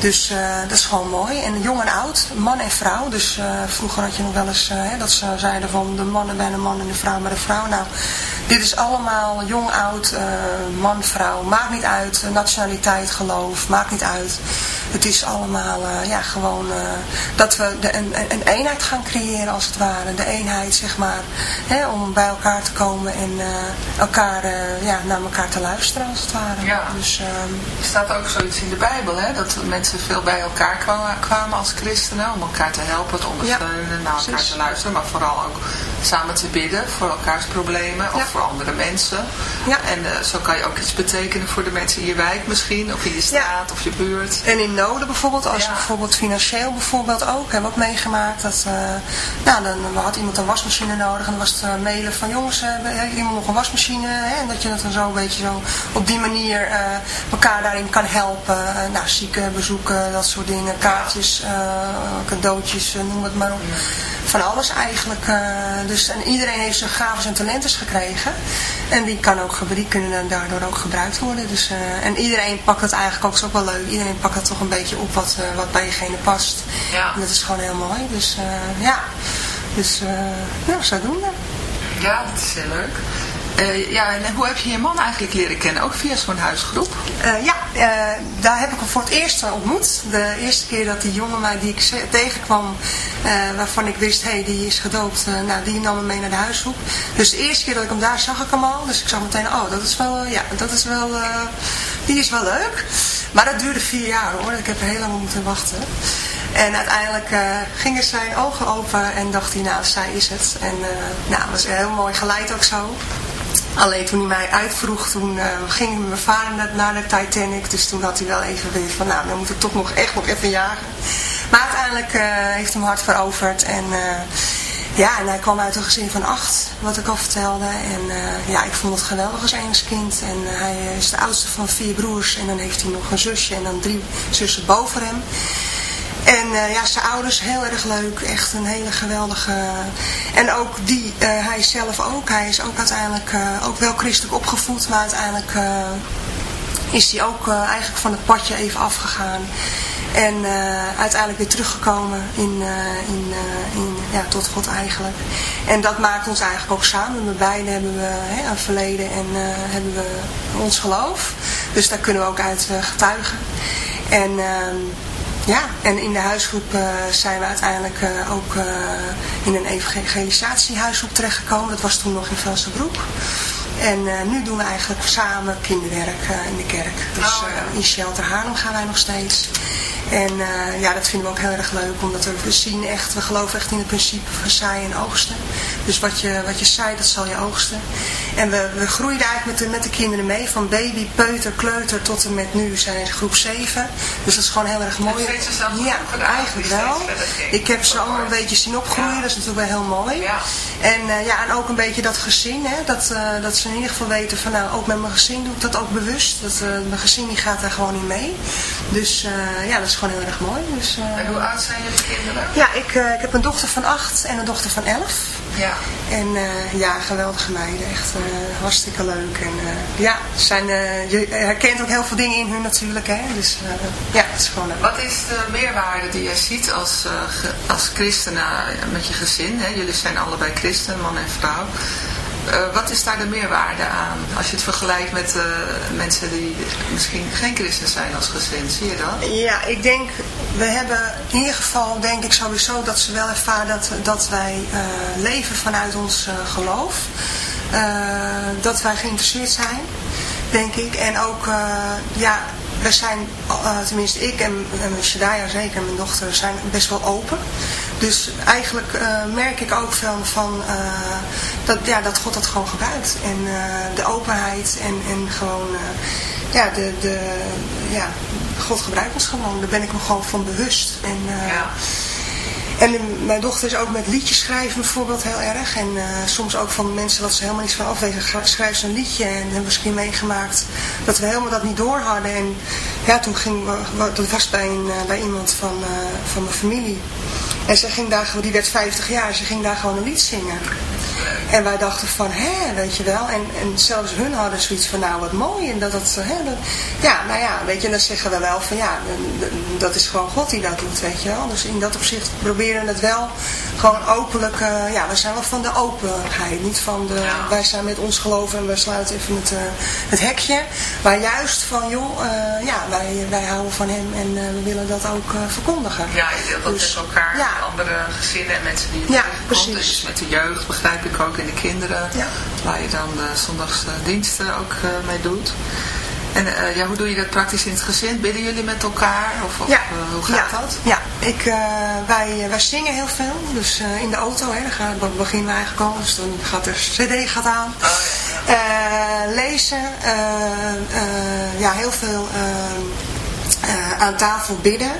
Dus uh, dat is gewoon mooi. En jong en oud, man en vrouw. Dus uh, vroeger had je nog wel eens hè, dat ze zeiden van de mannen bij de man en de vrouw bij de vrouw. Nou, dit is allemaal jong, oud, man, vrouw. Maakt niet uit. Nationaliteit, geloof. Maakt niet uit. Het is allemaal ja, gewoon dat we de, een, een eenheid gaan creëren als het ware. De eenheid zeg maar. Hè, om bij elkaar te komen en elkaar, ja, naar elkaar te luisteren als het ware. Ja. Dus, um, er staat ook zoiets in de Bijbel. Hè, dat mensen veel bij elkaar kwamen, als christenen. Om elkaar te helpen, te ondersteunen. Ja, naar elkaar precies. te luisteren. Maar vooral ook samen te bidden voor elkaars problemen. Of Ja. voor andere mensen. Ja. En uh, zo kan je ook iets betekenen voor de mensen in je wijk misschien. Of in je straat of je buurt. En in noden bijvoorbeeld, als Ja. bijvoorbeeld financieel bijvoorbeeld ook, hebben we ook meegemaakt dat, uh, nou dan had iemand een wasmachine nodig en dan was het uh, mailen van jongens, heeft iemand nog een wasmachine? Hè? En dat je dat dan zo een beetje zo op die manier uh, elkaar daarin kan helpen. Nou, zieken bezoeken, dat soort dingen, kaartjes, uh, cadeautjes, uh, noem het maar op. Van alles eigenlijk. Uh, dus, en iedereen heeft zijn gaven en talenten gekregen. En die, kan ook, die kunnen daardoor ook gebruikt worden. Dus, en iedereen pakt het eigenlijk ook, is ook wel leuk. Iedereen pakt het toch een beetje op wat, wat bij jegene past. Ja. En dat is gewoon heel mooi. Dus ja, dus ja, zodoende. Ja, dat is heel leuk. Uh, ja, en hoe heb je je man eigenlijk leren kennen? Ook via zo'n huisgroep? Uh, ja, uh, daar heb ik hem voor het eerst ontmoet. De eerste keer dat die jongen mij die ik tegenkwam, waarvan ik wist, hé, hey, die is gedoopt, nou, die nam me mee naar de huisgroep. Dus de eerste keer dat ik hem daar zag ik hem al. Dus ik zag meteen, oh, dat is wel, ja, dat is wel, die is wel leuk. Maar dat duurde vier jaar hoor, ik heb er heel lang moeten wachten. En uiteindelijk gingen zijn ogen open en dacht hij, nou, zij is het. En nou, dat was heel mooi geleid ook zo. Alleen toen hij mij uitvroeg, toen uh, ging mijn vader naar de Titanic. Dus toen had hij wel even weer van, nou, dan moet ik toch nog echt nog even jagen. Maar uiteindelijk uh, heeft hem hard veroverd. En uh, ja, en hij kwam uit een gezin van acht, wat ik al vertelde. En ja, ik vond het geweldig als engelskind. En hij is de oudste van vier broers. En dan heeft hij nog een zusje en dan drie zussen boven hem. En uh, ja, zijn ouders heel erg leuk. Echt een hele geweldige... En ook die, uh, hij zelf ook. Hij is ook uiteindelijk ook wel christelijk opgevoed. Maar uiteindelijk is hij ook eigenlijk van het padje even afgegaan. En uiteindelijk weer teruggekomen in, in, in, ja, tot God eigenlijk. En dat maakt ons eigenlijk ook samen. We beiden hebben we hè, een verleden en hebben we ons geloof. Dus daar kunnen we ook uit getuigen. En... Ja, en in de huisgroep uh, zijn we uiteindelijk uh, ook uh, in een evangelisatiehuisgroep terechtgekomen. Dat was toen nog in Velsenbroek. En nu doen we eigenlijk samen kinderwerk in de kerk. Dus oh, ja. in Shelter Haarlem gaan wij nog steeds. En ja, dat vinden we ook heel erg leuk, omdat we zien echt, we geloven echt in het principe van zaaien en oogsten. Dus wat je, wat je zaait, dat zal je oogsten. En we, we groeiden eigenlijk met de, met de kinderen mee, van baby, peuter, kleuter tot en met nu zijn ze groep 7. Dus dat is gewoon heel erg mooi. Ja, eigenlijk wel. Ik heb ze allemaal een beetje zien opgroeien, dat is natuurlijk wel heel mooi. Ja. En, ja, en ook een beetje dat gezin, hè, dat, dat ze in ieder geval weten van nou, ook met mijn gezin doe ik dat ook bewust. Dat, mijn gezin die gaat daar gewoon in mee. Dus ja, dat is gewoon heel erg mooi. Dus, uh, en hoe oud zijn jullie kinderen? Ja, ik, ik heb een dochter van acht en een dochter van elf. Ja. En ja, geweldige meiden. Echt hartstikke leuk. En ja, zijn, je herkent ook heel veel dingen in hun natuurlijk. Hè? Dus ja, het is gewoon leuk. Wat is de meerwaarde die jij ziet als, als christen met je gezin? Hè? Jullie zijn allebei christen, man en vrouw. Uh, wat is daar de meerwaarde aan? Als je het vergelijkt met uh, mensen die misschien geen christen zijn als gezin, zie je dat? Ja, ik denk, we hebben in ieder geval, denk ik sowieso, dat ze wel ervaren dat, dat wij uh, leven vanuit ons geloof. dat wij geïnteresseerd zijn, denk ik. En ook, ja, we zijn, tenminste ik en, en Shadaya zeker, mijn dochter, zijn best wel open. Dus eigenlijk uh, merk ik ook van, van uh, dat, ja, dat God dat gewoon gebruikt. En de openheid en, en gewoon, ja, de, de, ja, God gebruikt ons gewoon. Daar ben ik me gewoon van bewust. En, ja. En mijn dochter is ook met liedjes schrijven bijvoorbeeld heel erg. En uh, soms ook van mensen wat ze helemaal niet van afwegen. Schrijft ze een liedje en hebben misschien meegemaakt dat we helemaal dat niet door hadden. En ja, toen ging dat was bij, een, bij iemand van, uh, van mijn familie. En ze ging daar, die werd 50 jaar, ze ging daar gewoon een lied zingen. En wij dachten van, hè, weet je wel. En, en zelfs hun hadden zoiets van, nou wat mooi. En dat, dat, hè, dat, ja, nou ja, weet je, dan zeggen we wel van, ja, dat is gewoon God die dat doet, weet je wel. Dus in dat opzicht proberen we het wel gewoon openlijk, uh, ja, we zijn wel van de openheid. Niet van de, wij zijn met ons geloven en we sluiten even het, uh, het hekje. Maar juist van, joh, uh, ja, wij, wij houden van hem en we willen dat ook verkondigen. Ja, je deelt dat dus, met elkaar, ja. met andere gezinnen en mensen die ja, precies. Dus met de jeugd begrijp ik ook, en de kinderen. Ja. Waar je dan de zondagsdiensten ook mee doet. En uh, ja, hoe doe je dat praktisch in het gezin? Bidden jullie met elkaar? Of, of ja. Uh, hoe gaat ja. dat? Ja, ik, uh, wij, wij zingen heel veel. Dus in de auto, hè, dan, gaan, dan beginnen we eigenlijk al. Dus dan gaat er cd gaat aan. Oh, lezen. ja, heel veel uh, aan tafel bidden.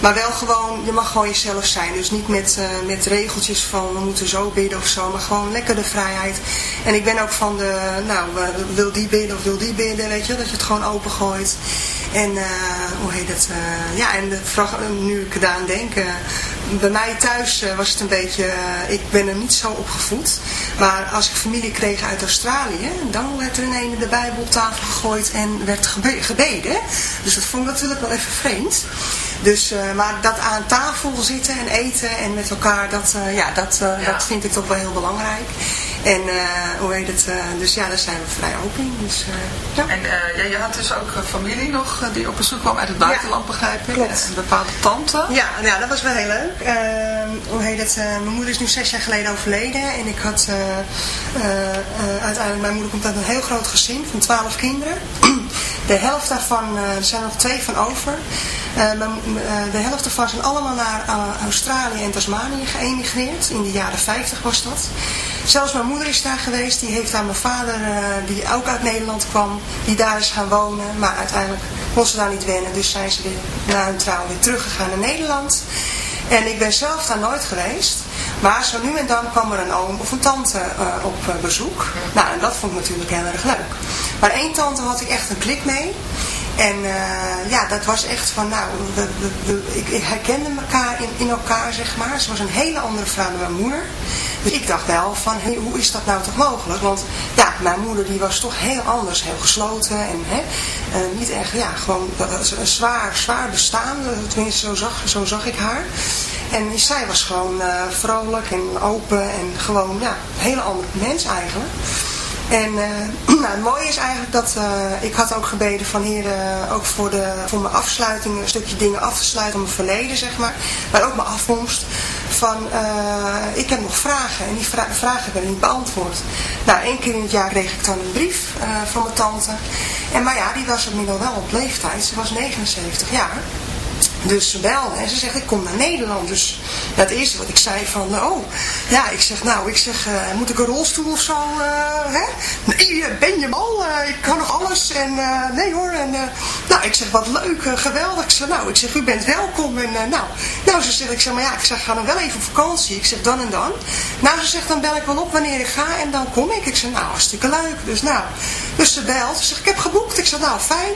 Maar wel gewoon, je mag gewoon jezelf zijn. Dus niet met, uh, met regeltjes van we moeten zo bidden of zo. Maar gewoon lekker de vrijheid. En ik ben ook van de, nou, wil die bidden of wil die bidden, weet je. Dat je het gewoon opengooit. En uh, hoe heet het? ja, en de vraag, nu ik eraan denk, bij mij thuis was het een beetje, ik ben er niet zo opgevoed. Maar als ik familie kreeg uit Australië, dan werd er in een de Bijbel op tafel gegooid en werd gebeden. Dus dat vond ik natuurlijk wel even vreemd. Dus, uh, maar dat aan tafel zitten en eten en met elkaar, dat, ja, dat, ja. dat vind ik toch wel heel belangrijk. En hoe heet het, dus ja, daar zijn we vrij open in. Dus, ja. En ja, je had dus ook familie nog die op bezoek kwam uit het buitenland, ja, begrijp ik? Klopt. Een bepaalde tante? Ja, ja, dat was wel heel leuk. Ehm, hoe heet het, mijn moeder is nu zes jaar geleden overleden en ik had uiteindelijk, mijn moeder komt uit een heel groot gezin van twaalf kinderen. De helft daarvan, er zijn er nog twee van over. de helft ervan zijn allemaal naar Australië en Tasmanië geëmigreerd. In de jaren 50 was dat. Zelfs mijn moeder is daar geweest. Die heeft aan mijn vader, die ook uit Nederland kwam, die daar is gaan wonen. Maar uiteindelijk kon ze daar niet wennen. Dus zijn ze weer na hun trouw weer teruggegaan naar Nederland. En ik ben zelf daar nooit geweest. Maar zo nu en dan kwam er een oom of een tante uh, op uh, bezoek. Nou, en dat vond ik natuurlijk heel erg leuk. Maar één tante had ik echt een klik mee. En uh, ja, dat was echt van, nou, we, ik, herkende elkaar in, in elkaar, zeg maar. Ze was een hele andere vrouw dan mijn moeder. Dus ik dacht wel van, hey, hoe is dat nou toch mogelijk? Want ja, mijn moeder die was toch heel anders, heel gesloten. En hè, uh, niet echt, ja, gewoon een zwaar, zwaar bestaan. Tenminste, zo zag, zo zag ik haar. En zij was gewoon uh, vrolijk en open en gewoon, ja, een hele andere mens eigenlijk. En uh, nou, het mooie is eigenlijk dat uh, ik had ook gebeden van hier uh, ook voor, de, voor mijn afsluiting een stukje dingen af te sluiten om mijn verleden zeg maar. Maar ook mijn afkomst. Van ik heb nog vragen en die vra vragen werden niet beantwoord. Nou één keer in het jaar kreeg ik dan een brief van mijn tante. En maar ja die was inmiddels wel op leeftijd. Ze was 79 jaar. Dus ze belde en ze zegt, ik kom naar Nederland. Dus het eerste wat ik zei van, oh, ja, ik zeg, nou, ik zeg, uh, moet ik een rolstoel of zo, uh, hè? Nee, eh, ben je mal, ik kan nog alles. En nee hoor, en nou, ik zeg, wat leuk, geweldig. Ik zeg, nou, ik zeg, u bent welkom. En nou, nou, ze zegt, ik zeg, maar ja, ik zeg, ga dan wel even op vakantie. Ik zeg, dan en dan. Nou, ze zegt, dan bel ik wel op wanneer ik ga en dan kom ik. Ik zeg, nou, hartstikke leuk. Dus nou, dus ze belt. Ze zegt, ik heb geboekt. Ik zeg, nou, fijn.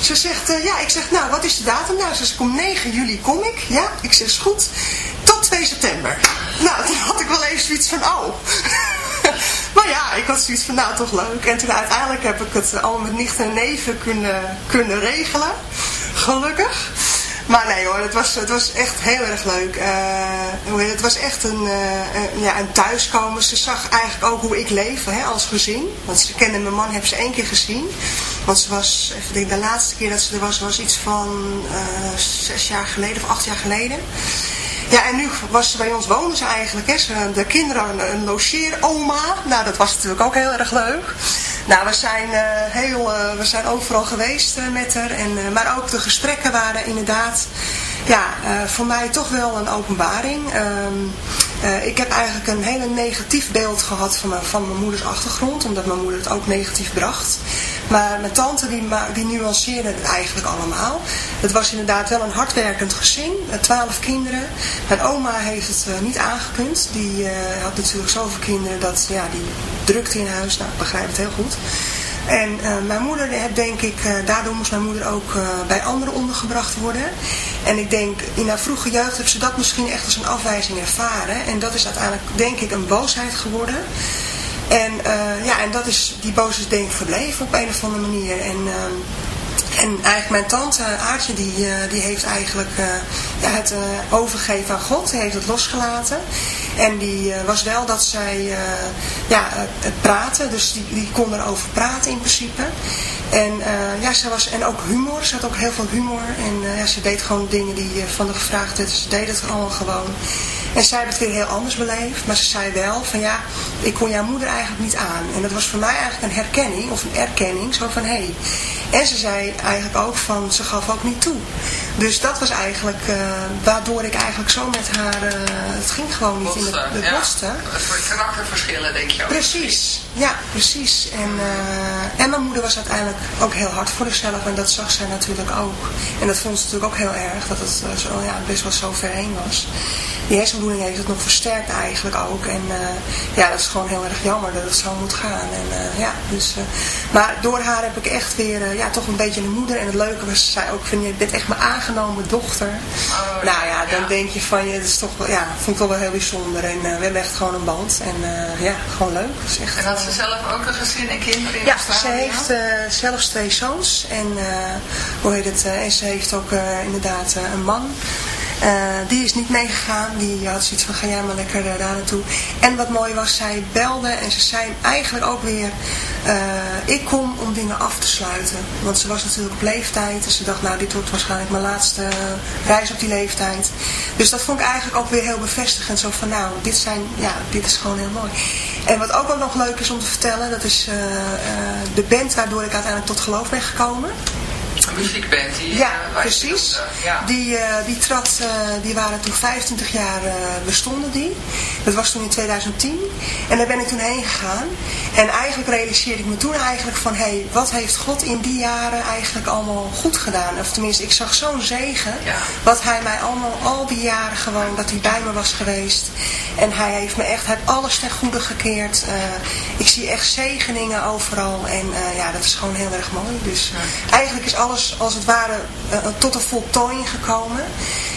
Ze zegt, uh, ja, ik zeg, nou, wat is de datum? Nou, ze zegt, kom 9 juli kom ik. Ja, ik zeg, is goed. Tot 2 september. Nou, toen had ik wel even zoiets van, oh. maar ja, ik had zoiets van, nou, toch leuk. En toen uiteindelijk heb ik het allemaal met nichten en neven kunnen, kunnen regelen. Gelukkig. Maar nee hoor, het was, het was echt heel erg leuk. Uh, het was echt een, uh, ja, een thuiskomen. Ze zag eigenlijk ook hoe ik leef hè, als gezin. Want ze kende mijn man, heb ze één keer gezien. Want ze was, even denk, de laatste keer dat ze er was, was iets van uh, zes jaar geleden of acht jaar geleden. Ja, en nu was ze bij ons wonen ze eigenlijk. Hè. Ze, de kinderen een logeeroma. Nou, dat was natuurlijk ook heel erg leuk. Nou, we zijn, uh, heel, uh, we zijn overal geweest met haar. En, maar ook de gesprekken waren inderdaad ja, voor mij toch wel een openbaring. Um, uh, ik heb eigenlijk een hele negatief beeld gehad van mijn, van mijn moeders achtergrond, omdat mijn moeder het ook negatief bracht. Maar mijn tante die, die nuanceerde het eigenlijk allemaal. Het was inderdaad wel een hardwerkend gezin, twaalf kinderen. Mijn oma heeft het uh, niet aangekund. Die had natuurlijk zoveel kinderen dat ja, die drukte in huis. Nou, ik begrijp het heel goed. En uh, mijn moeder, denk ik, uh, daardoor moest mijn moeder ook bij anderen ondergebracht worden. En ik denk, in haar vroege jeugd heeft ze dat misschien echt als een afwijzing ervaren. En dat is uiteindelijk, denk ik, een boosheid geworden. En, ja, en dat is, die boosheid denk ik gebleven op een of andere manier. En ehm, en eigenlijk mijn tante Aartje, die, uh, die heeft eigenlijk ja, het uh, overgeven aan God. Heeft het losgelaten. En die was wel dat zij ja, het praten. Dus die, die kon erover praten in principe. En, ja, ze was, en ook humor. Ze had ook heel veel humor. En ja, ze deed gewoon dingen die van de gevraagd werd. Ze deed het allemaal gewoon. En zij heeft het weer heel anders beleefd. Maar ze zei wel van ja, ik kon jouw moeder eigenlijk niet aan. En dat was voor mij eigenlijk een herkenning of een erkenning. Zo van hé. Hey. En ze zei eigenlijk ook van, ze gaf ook niet toe. Dus dat was eigenlijk, uh, waardoor ik eigenlijk zo met haar, uh, het ging gewoon niet in de, de ja. bosten. Karakterverschillen denk je ook. Precies, ja, precies. En, uh, en mijn moeder was uiteindelijk ook heel hard voor zichzelf en dat zag zij natuurlijk ook. En dat vond ze natuurlijk ook heel erg, dat het zo, ja, best wel zo ver heen was. Die heeft het nog versterkt eigenlijk ook. En ja, dat is gewoon heel erg jammer dat het zo moet gaan. En, ja, dus, maar door haar heb ik echt weer ja, toch een beetje een moeder. En het leuke was, zij ook van, je bent echt mijn aangenomen dochter. Oh, nou ja, dan ja. denk je van, je, dat is toch, wel- ja, vond ik toch wel heel bijzonder. En we hebben echt gewoon een band. En ja, gewoon leuk. Echt, En had ze zelf ook een gezin en kinderen in ja, ze heeft zelfs twee zoons. En, hoe heet het, en ze heeft ook inderdaad een man. Uh, die is niet meegegaan. Die had zoiets van, ga jij maar lekker uh, daar naartoe. En wat mooi was, zij belde en ze zei eigenlijk ook weer, uh, ik kom om dingen af te sluiten. Want ze was natuurlijk op leeftijd. En ze dacht, nou dit wordt waarschijnlijk mijn laatste reis op die leeftijd. Dus dat vond ik eigenlijk ook weer heel bevestigend. Zo van, nou, dit, zijn, ja, dit is gewoon heel mooi. En wat ook wel nog leuk is om te vertellen, dat is de band waardoor ik uiteindelijk tot geloof ben gekomen. Muziekband. Die, ja, precies. ja. Die, die, trad, die waren toen 25 jaar bestonden die. Dat was toen in 2010. En daar ben ik toen heen gegaan. En eigenlijk realiseerde ik me toen eigenlijk van, hé, hey, wat heeft God in die jaren eigenlijk allemaal goed gedaan? Of tenminste, ik zag zo'n zegen. Wat hij mij allemaal, al die jaren gewoon, dat hij bij me was geweest. En hij heeft me echt, heeft alles ten goede gekeerd. Uh, ik zie echt zegeningen overal. En uh, ja, dat is gewoon heel erg mooi. Dus eigenlijk is alles als het ware uh, tot een voltooiing gekomen.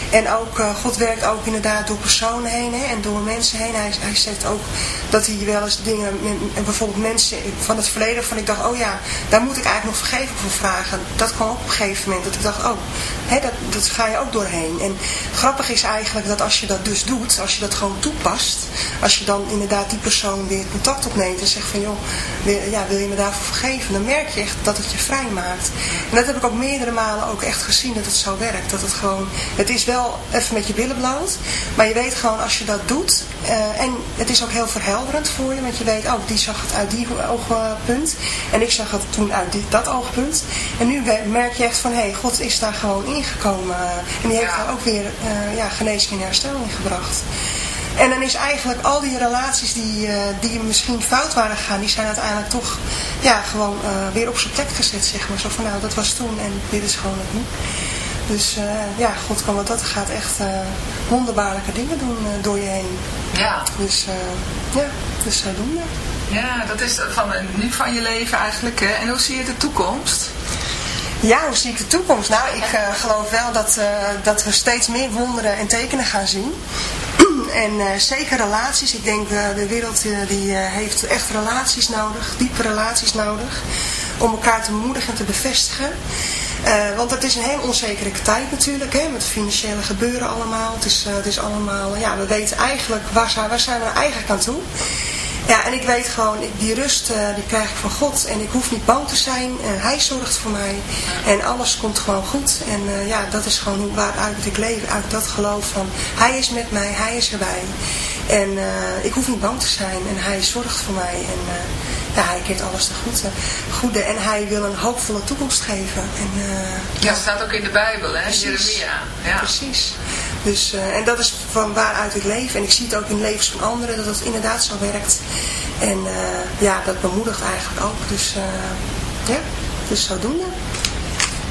En ook, uh, God werkt ook inderdaad door personen heen hè, en door mensen heen. Hij, zegt ook dat hij wel eens dingen, en bijvoorbeeld mensen van het verleden, van ik dacht, oh ja, daar moet ik eigenlijk nog vergeving voor vragen. Dat kwam ook op een gegeven moment, dat ik dacht, oh, hè, dat, dat ga je ook doorheen. En grappig is eigenlijk dat als je dat dus doet, als je dat gewoon toepast, als je dan inderdaad die persoon weer contact opneemt en zegt van, joh, wil, ja, wil je me daarvoor vergeven, dan merk je echt dat het je vrij maakt. En dat heb ik ook meerdere malen ook echt gezien dat het zo werkt. Dat het gewoon, het is wel even met je billen bloot. Maar je weet gewoon als je dat doet. Uh, en het is ook heel verhelderend voor je. Want je weet, oh die zag het uit die oogpunt. En ik zag het toen uit die, dat oogpunt. En nu merk je echt van, hé, hey, God is daar gewoon ingekomen. En die heeft daar ook weer uh, ja, genezing en herstel in gebracht. En dan is eigenlijk al die relaties die, uh, die misschien fout waren gegaan, die zijn uiteindelijk toch ja, gewoon uh, weer op zijn plek gezet, zeg maar. Zo van, nou, dat was toen en dit is gewoon het nu. Dus uh, ja, God kan wat dat gaat echt uh, wonderbaarlijke dingen doen uh, door je heen. Ja. Dus ja, dus doen we. Ja, dat is van, nu van je leven eigenlijk. Hè? En hoe zie je de toekomst? Ja, hoe zie ik de toekomst? Nou, ik geloof wel dat, dat we steeds meer wonderen en tekenen gaan zien. en zeker relaties. Ik denk de wereld die heeft echt relaties nodig, diepe relaties nodig. Om elkaar te moedigen en te bevestigen. Uh, want het is een heel onzekere tijd natuurlijk, hè, met financiële gebeuren allemaal. Het is, uh, het is allemaal, ja, we weten eigenlijk, waar zijn, waar zijn we eigenlijk aan toe? Ja, en ik weet gewoon, die rust uh, die krijg ik van God. En ik hoef niet bang te zijn. Hij zorgt voor mij. En alles komt gewoon goed. En ja, dat is gewoon waaruit ik leef. Uit dat geloof van, hij is met mij, hij is erbij. En ik hoef niet bang te zijn. En hij zorgt voor mij. En ja, hij keert alles te goede. goede. En hij wil een hoopvolle toekomst geven. En, ja, dat staat ook in de Bijbel, hè? Jeremia. Ja. Precies. Dus, uh, en dat is van waaruit ik leef. En ik zie het ook in levens van anderen dat het inderdaad zo werkt. En uh, ja, dat bemoedigt eigenlijk ook. Dus ja, dus zodoende.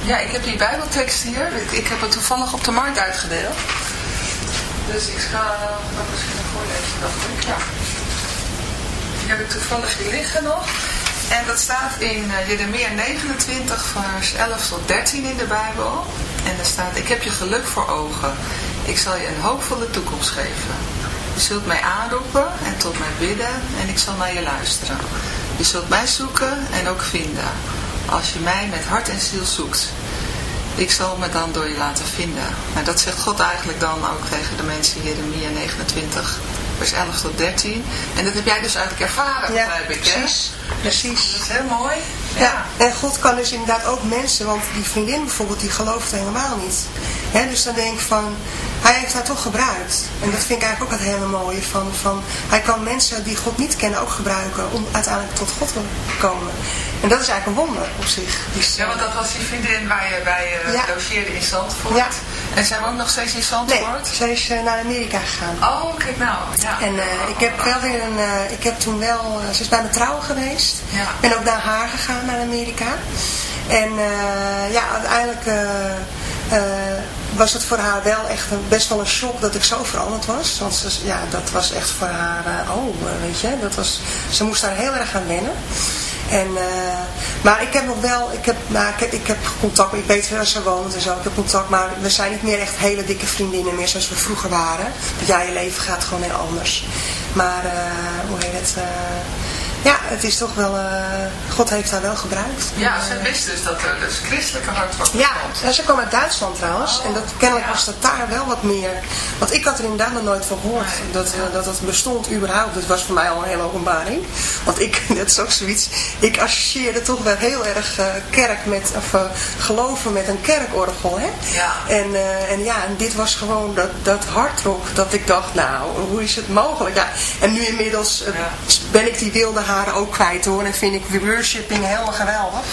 Ja, ik heb die bijbeltekst hier. Ik heb het toevallig op de markt uitgedeeld. Dus ik ga dat misschien voorlezen, dacht ik. Ja. Die heb ik toevallig hier liggen nog. En dat staat in Jeremia 29 vers 11 tot 13 in de Bijbel. En daar staat, ik heb je geluk voor ogen. Ik zal je een hoopvolle toekomst geven. Je zult mij aanroepen en tot mij bidden en ik zal naar je luisteren. Je zult mij zoeken en ook vinden, als je mij met hart en ziel zoekt. Ik zal me dan door je laten vinden. Nou, dat zegt God eigenlijk dan ook tegen de mensen in Jeremia 29, vers 11 tot 13. En dat heb jij dus eigenlijk ervaren, ja, begrijp ik, precies, hè? Precies. Dat is heel mooi. Ja. ja. en God kan dus inderdaad ook mensen, want die vriendin bijvoorbeeld, die gelooft helemaal niet. He, dus dan denk ik van, hij heeft haar toch gebruikt. En dat vind ik eigenlijk ook het hele mooie van, van, hij kan mensen die God niet kennen ook gebruiken om uiteindelijk tot God te komen. En dat is eigenlijk een wonder op zich. Dus, ja, want dat was die vriendin waar je bij uh, ja. logeerde in Zandvoort. Ja. En zijn we ook nog steeds in Zandvoort? Nee, zij is uh, naar Amerika gegaan. Oh, kijk nou. Ja. En uh, ik heb wel weer een, uh, ik heb toen wel, ze is bij mijn trouwen geweest. Ja. Ben ook naar haar gegaan, naar Amerika. En ja, uiteindelijk was het voor haar wel echt een, best wel een shock dat ik zo veranderd was. Want ze, ja, dat was echt voor haar, oh, weet je, dat was, ze moest daar heel erg aan wennen. En, uh, maar ik heb nog wel, ik heb, nou, ik heb, contact, ik weet waar ze woont en zo, ik heb contact, maar we zijn niet meer echt hele dikke vriendinnen meer zoals we vroeger waren. Want ja, je leven gaat gewoon heel anders. Maar, uh, hoe heet het, uh, ja, het is toch wel, uh, God heeft haar wel gebruikt. Ja, ze wist dus dat er dus christelijke hart was. Ja, ze kwam uit Duitsland trouwens. Oh, en dat, kennelijk ja. was dat daar wel wat meer. Want ik had er inderdaad nog nooit van gehoord. Nee, dat, ja. dat dat bestond überhaupt. Dat was voor mij al een hele openbaring. Want ik, dat is ook zoiets. Ik associeerde toch wel heel erg uh, kerk met, of uh, geloven met een kerkorgel. Hè? Ja. En, en ja, en dit was gewoon dat, dat hardrock. Dat ik dacht, nou, hoe is het mogelijk? Ja. En nu inmiddels ben ik die wilde haren ook kwijt hoor. En vind ik worshipping helemaal geweldig.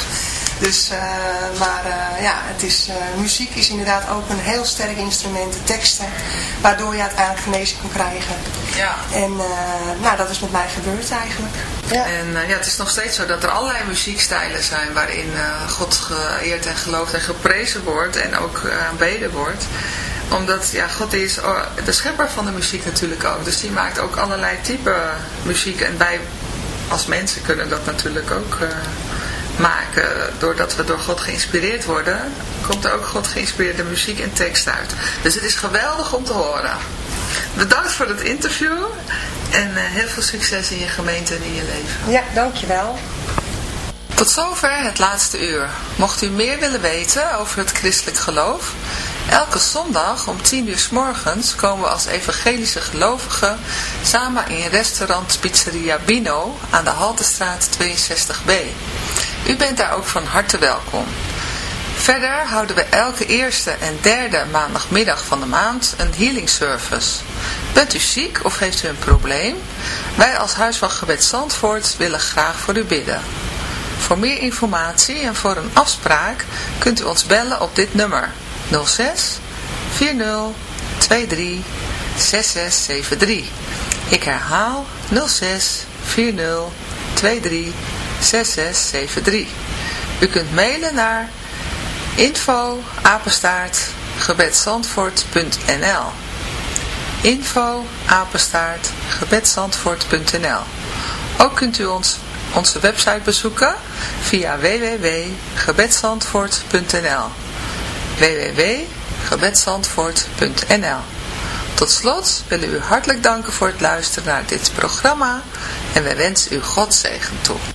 Dus, maar ja, het is, muziek is inderdaad ook een heel sterk instrument, de teksten, waardoor je uiteindelijk genezing kan krijgen. Ja. En nou, dat is met mij gebeurd eigenlijk. Ja. En ja, het is nog steeds zo dat er allerlei muziekstijlen zijn waarin God geëerd en geloofd en geprezen wordt en ook aanbeden wordt omdat, ja, God is oh, de schepper van de muziek natuurlijk ook. Dus die maakt ook allerlei type muziek. En wij als mensen kunnen dat natuurlijk ook uh, maken. Doordat we door God geïnspireerd worden, komt er ook God geïnspireerde muziek en tekst uit. Dus het is geweldig om te horen. Bedankt voor het interview. En uh, heel veel succes in je gemeente en in je leven. Ja, dankjewel. Tot zover het laatste uur. Mocht u meer willen weten over het christelijk geloof... Elke zondag om 10 uur s morgens komen we als evangelische gelovigen samen in restaurant Pizzeria Bino aan de Haltestraat 62b. U bent daar ook van harte welkom. Verder houden we elke eerste en derde maandagmiddag van de maand een healing service. Bent u ziek of heeft u een probleem? Wij als Huis van Gebed Zandvoort willen graag voor u bidden. Voor meer informatie en voor een afspraak kunt u ons bellen op dit nummer 06 40 23 6673. Ik herhaal 06 40 23 6673. U kunt mailen naar info apenstaart gebedsandvoort.nl info apenstaart gebedsandvoort.nl Ook kunt u ons, onze website bezoeken via www.gebedsandvoort.nl www.gebedsandvoort.nl Tot slot willen we u hartelijk danken voor het luisteren naar dit programma en wij wensen u Godzegen toe.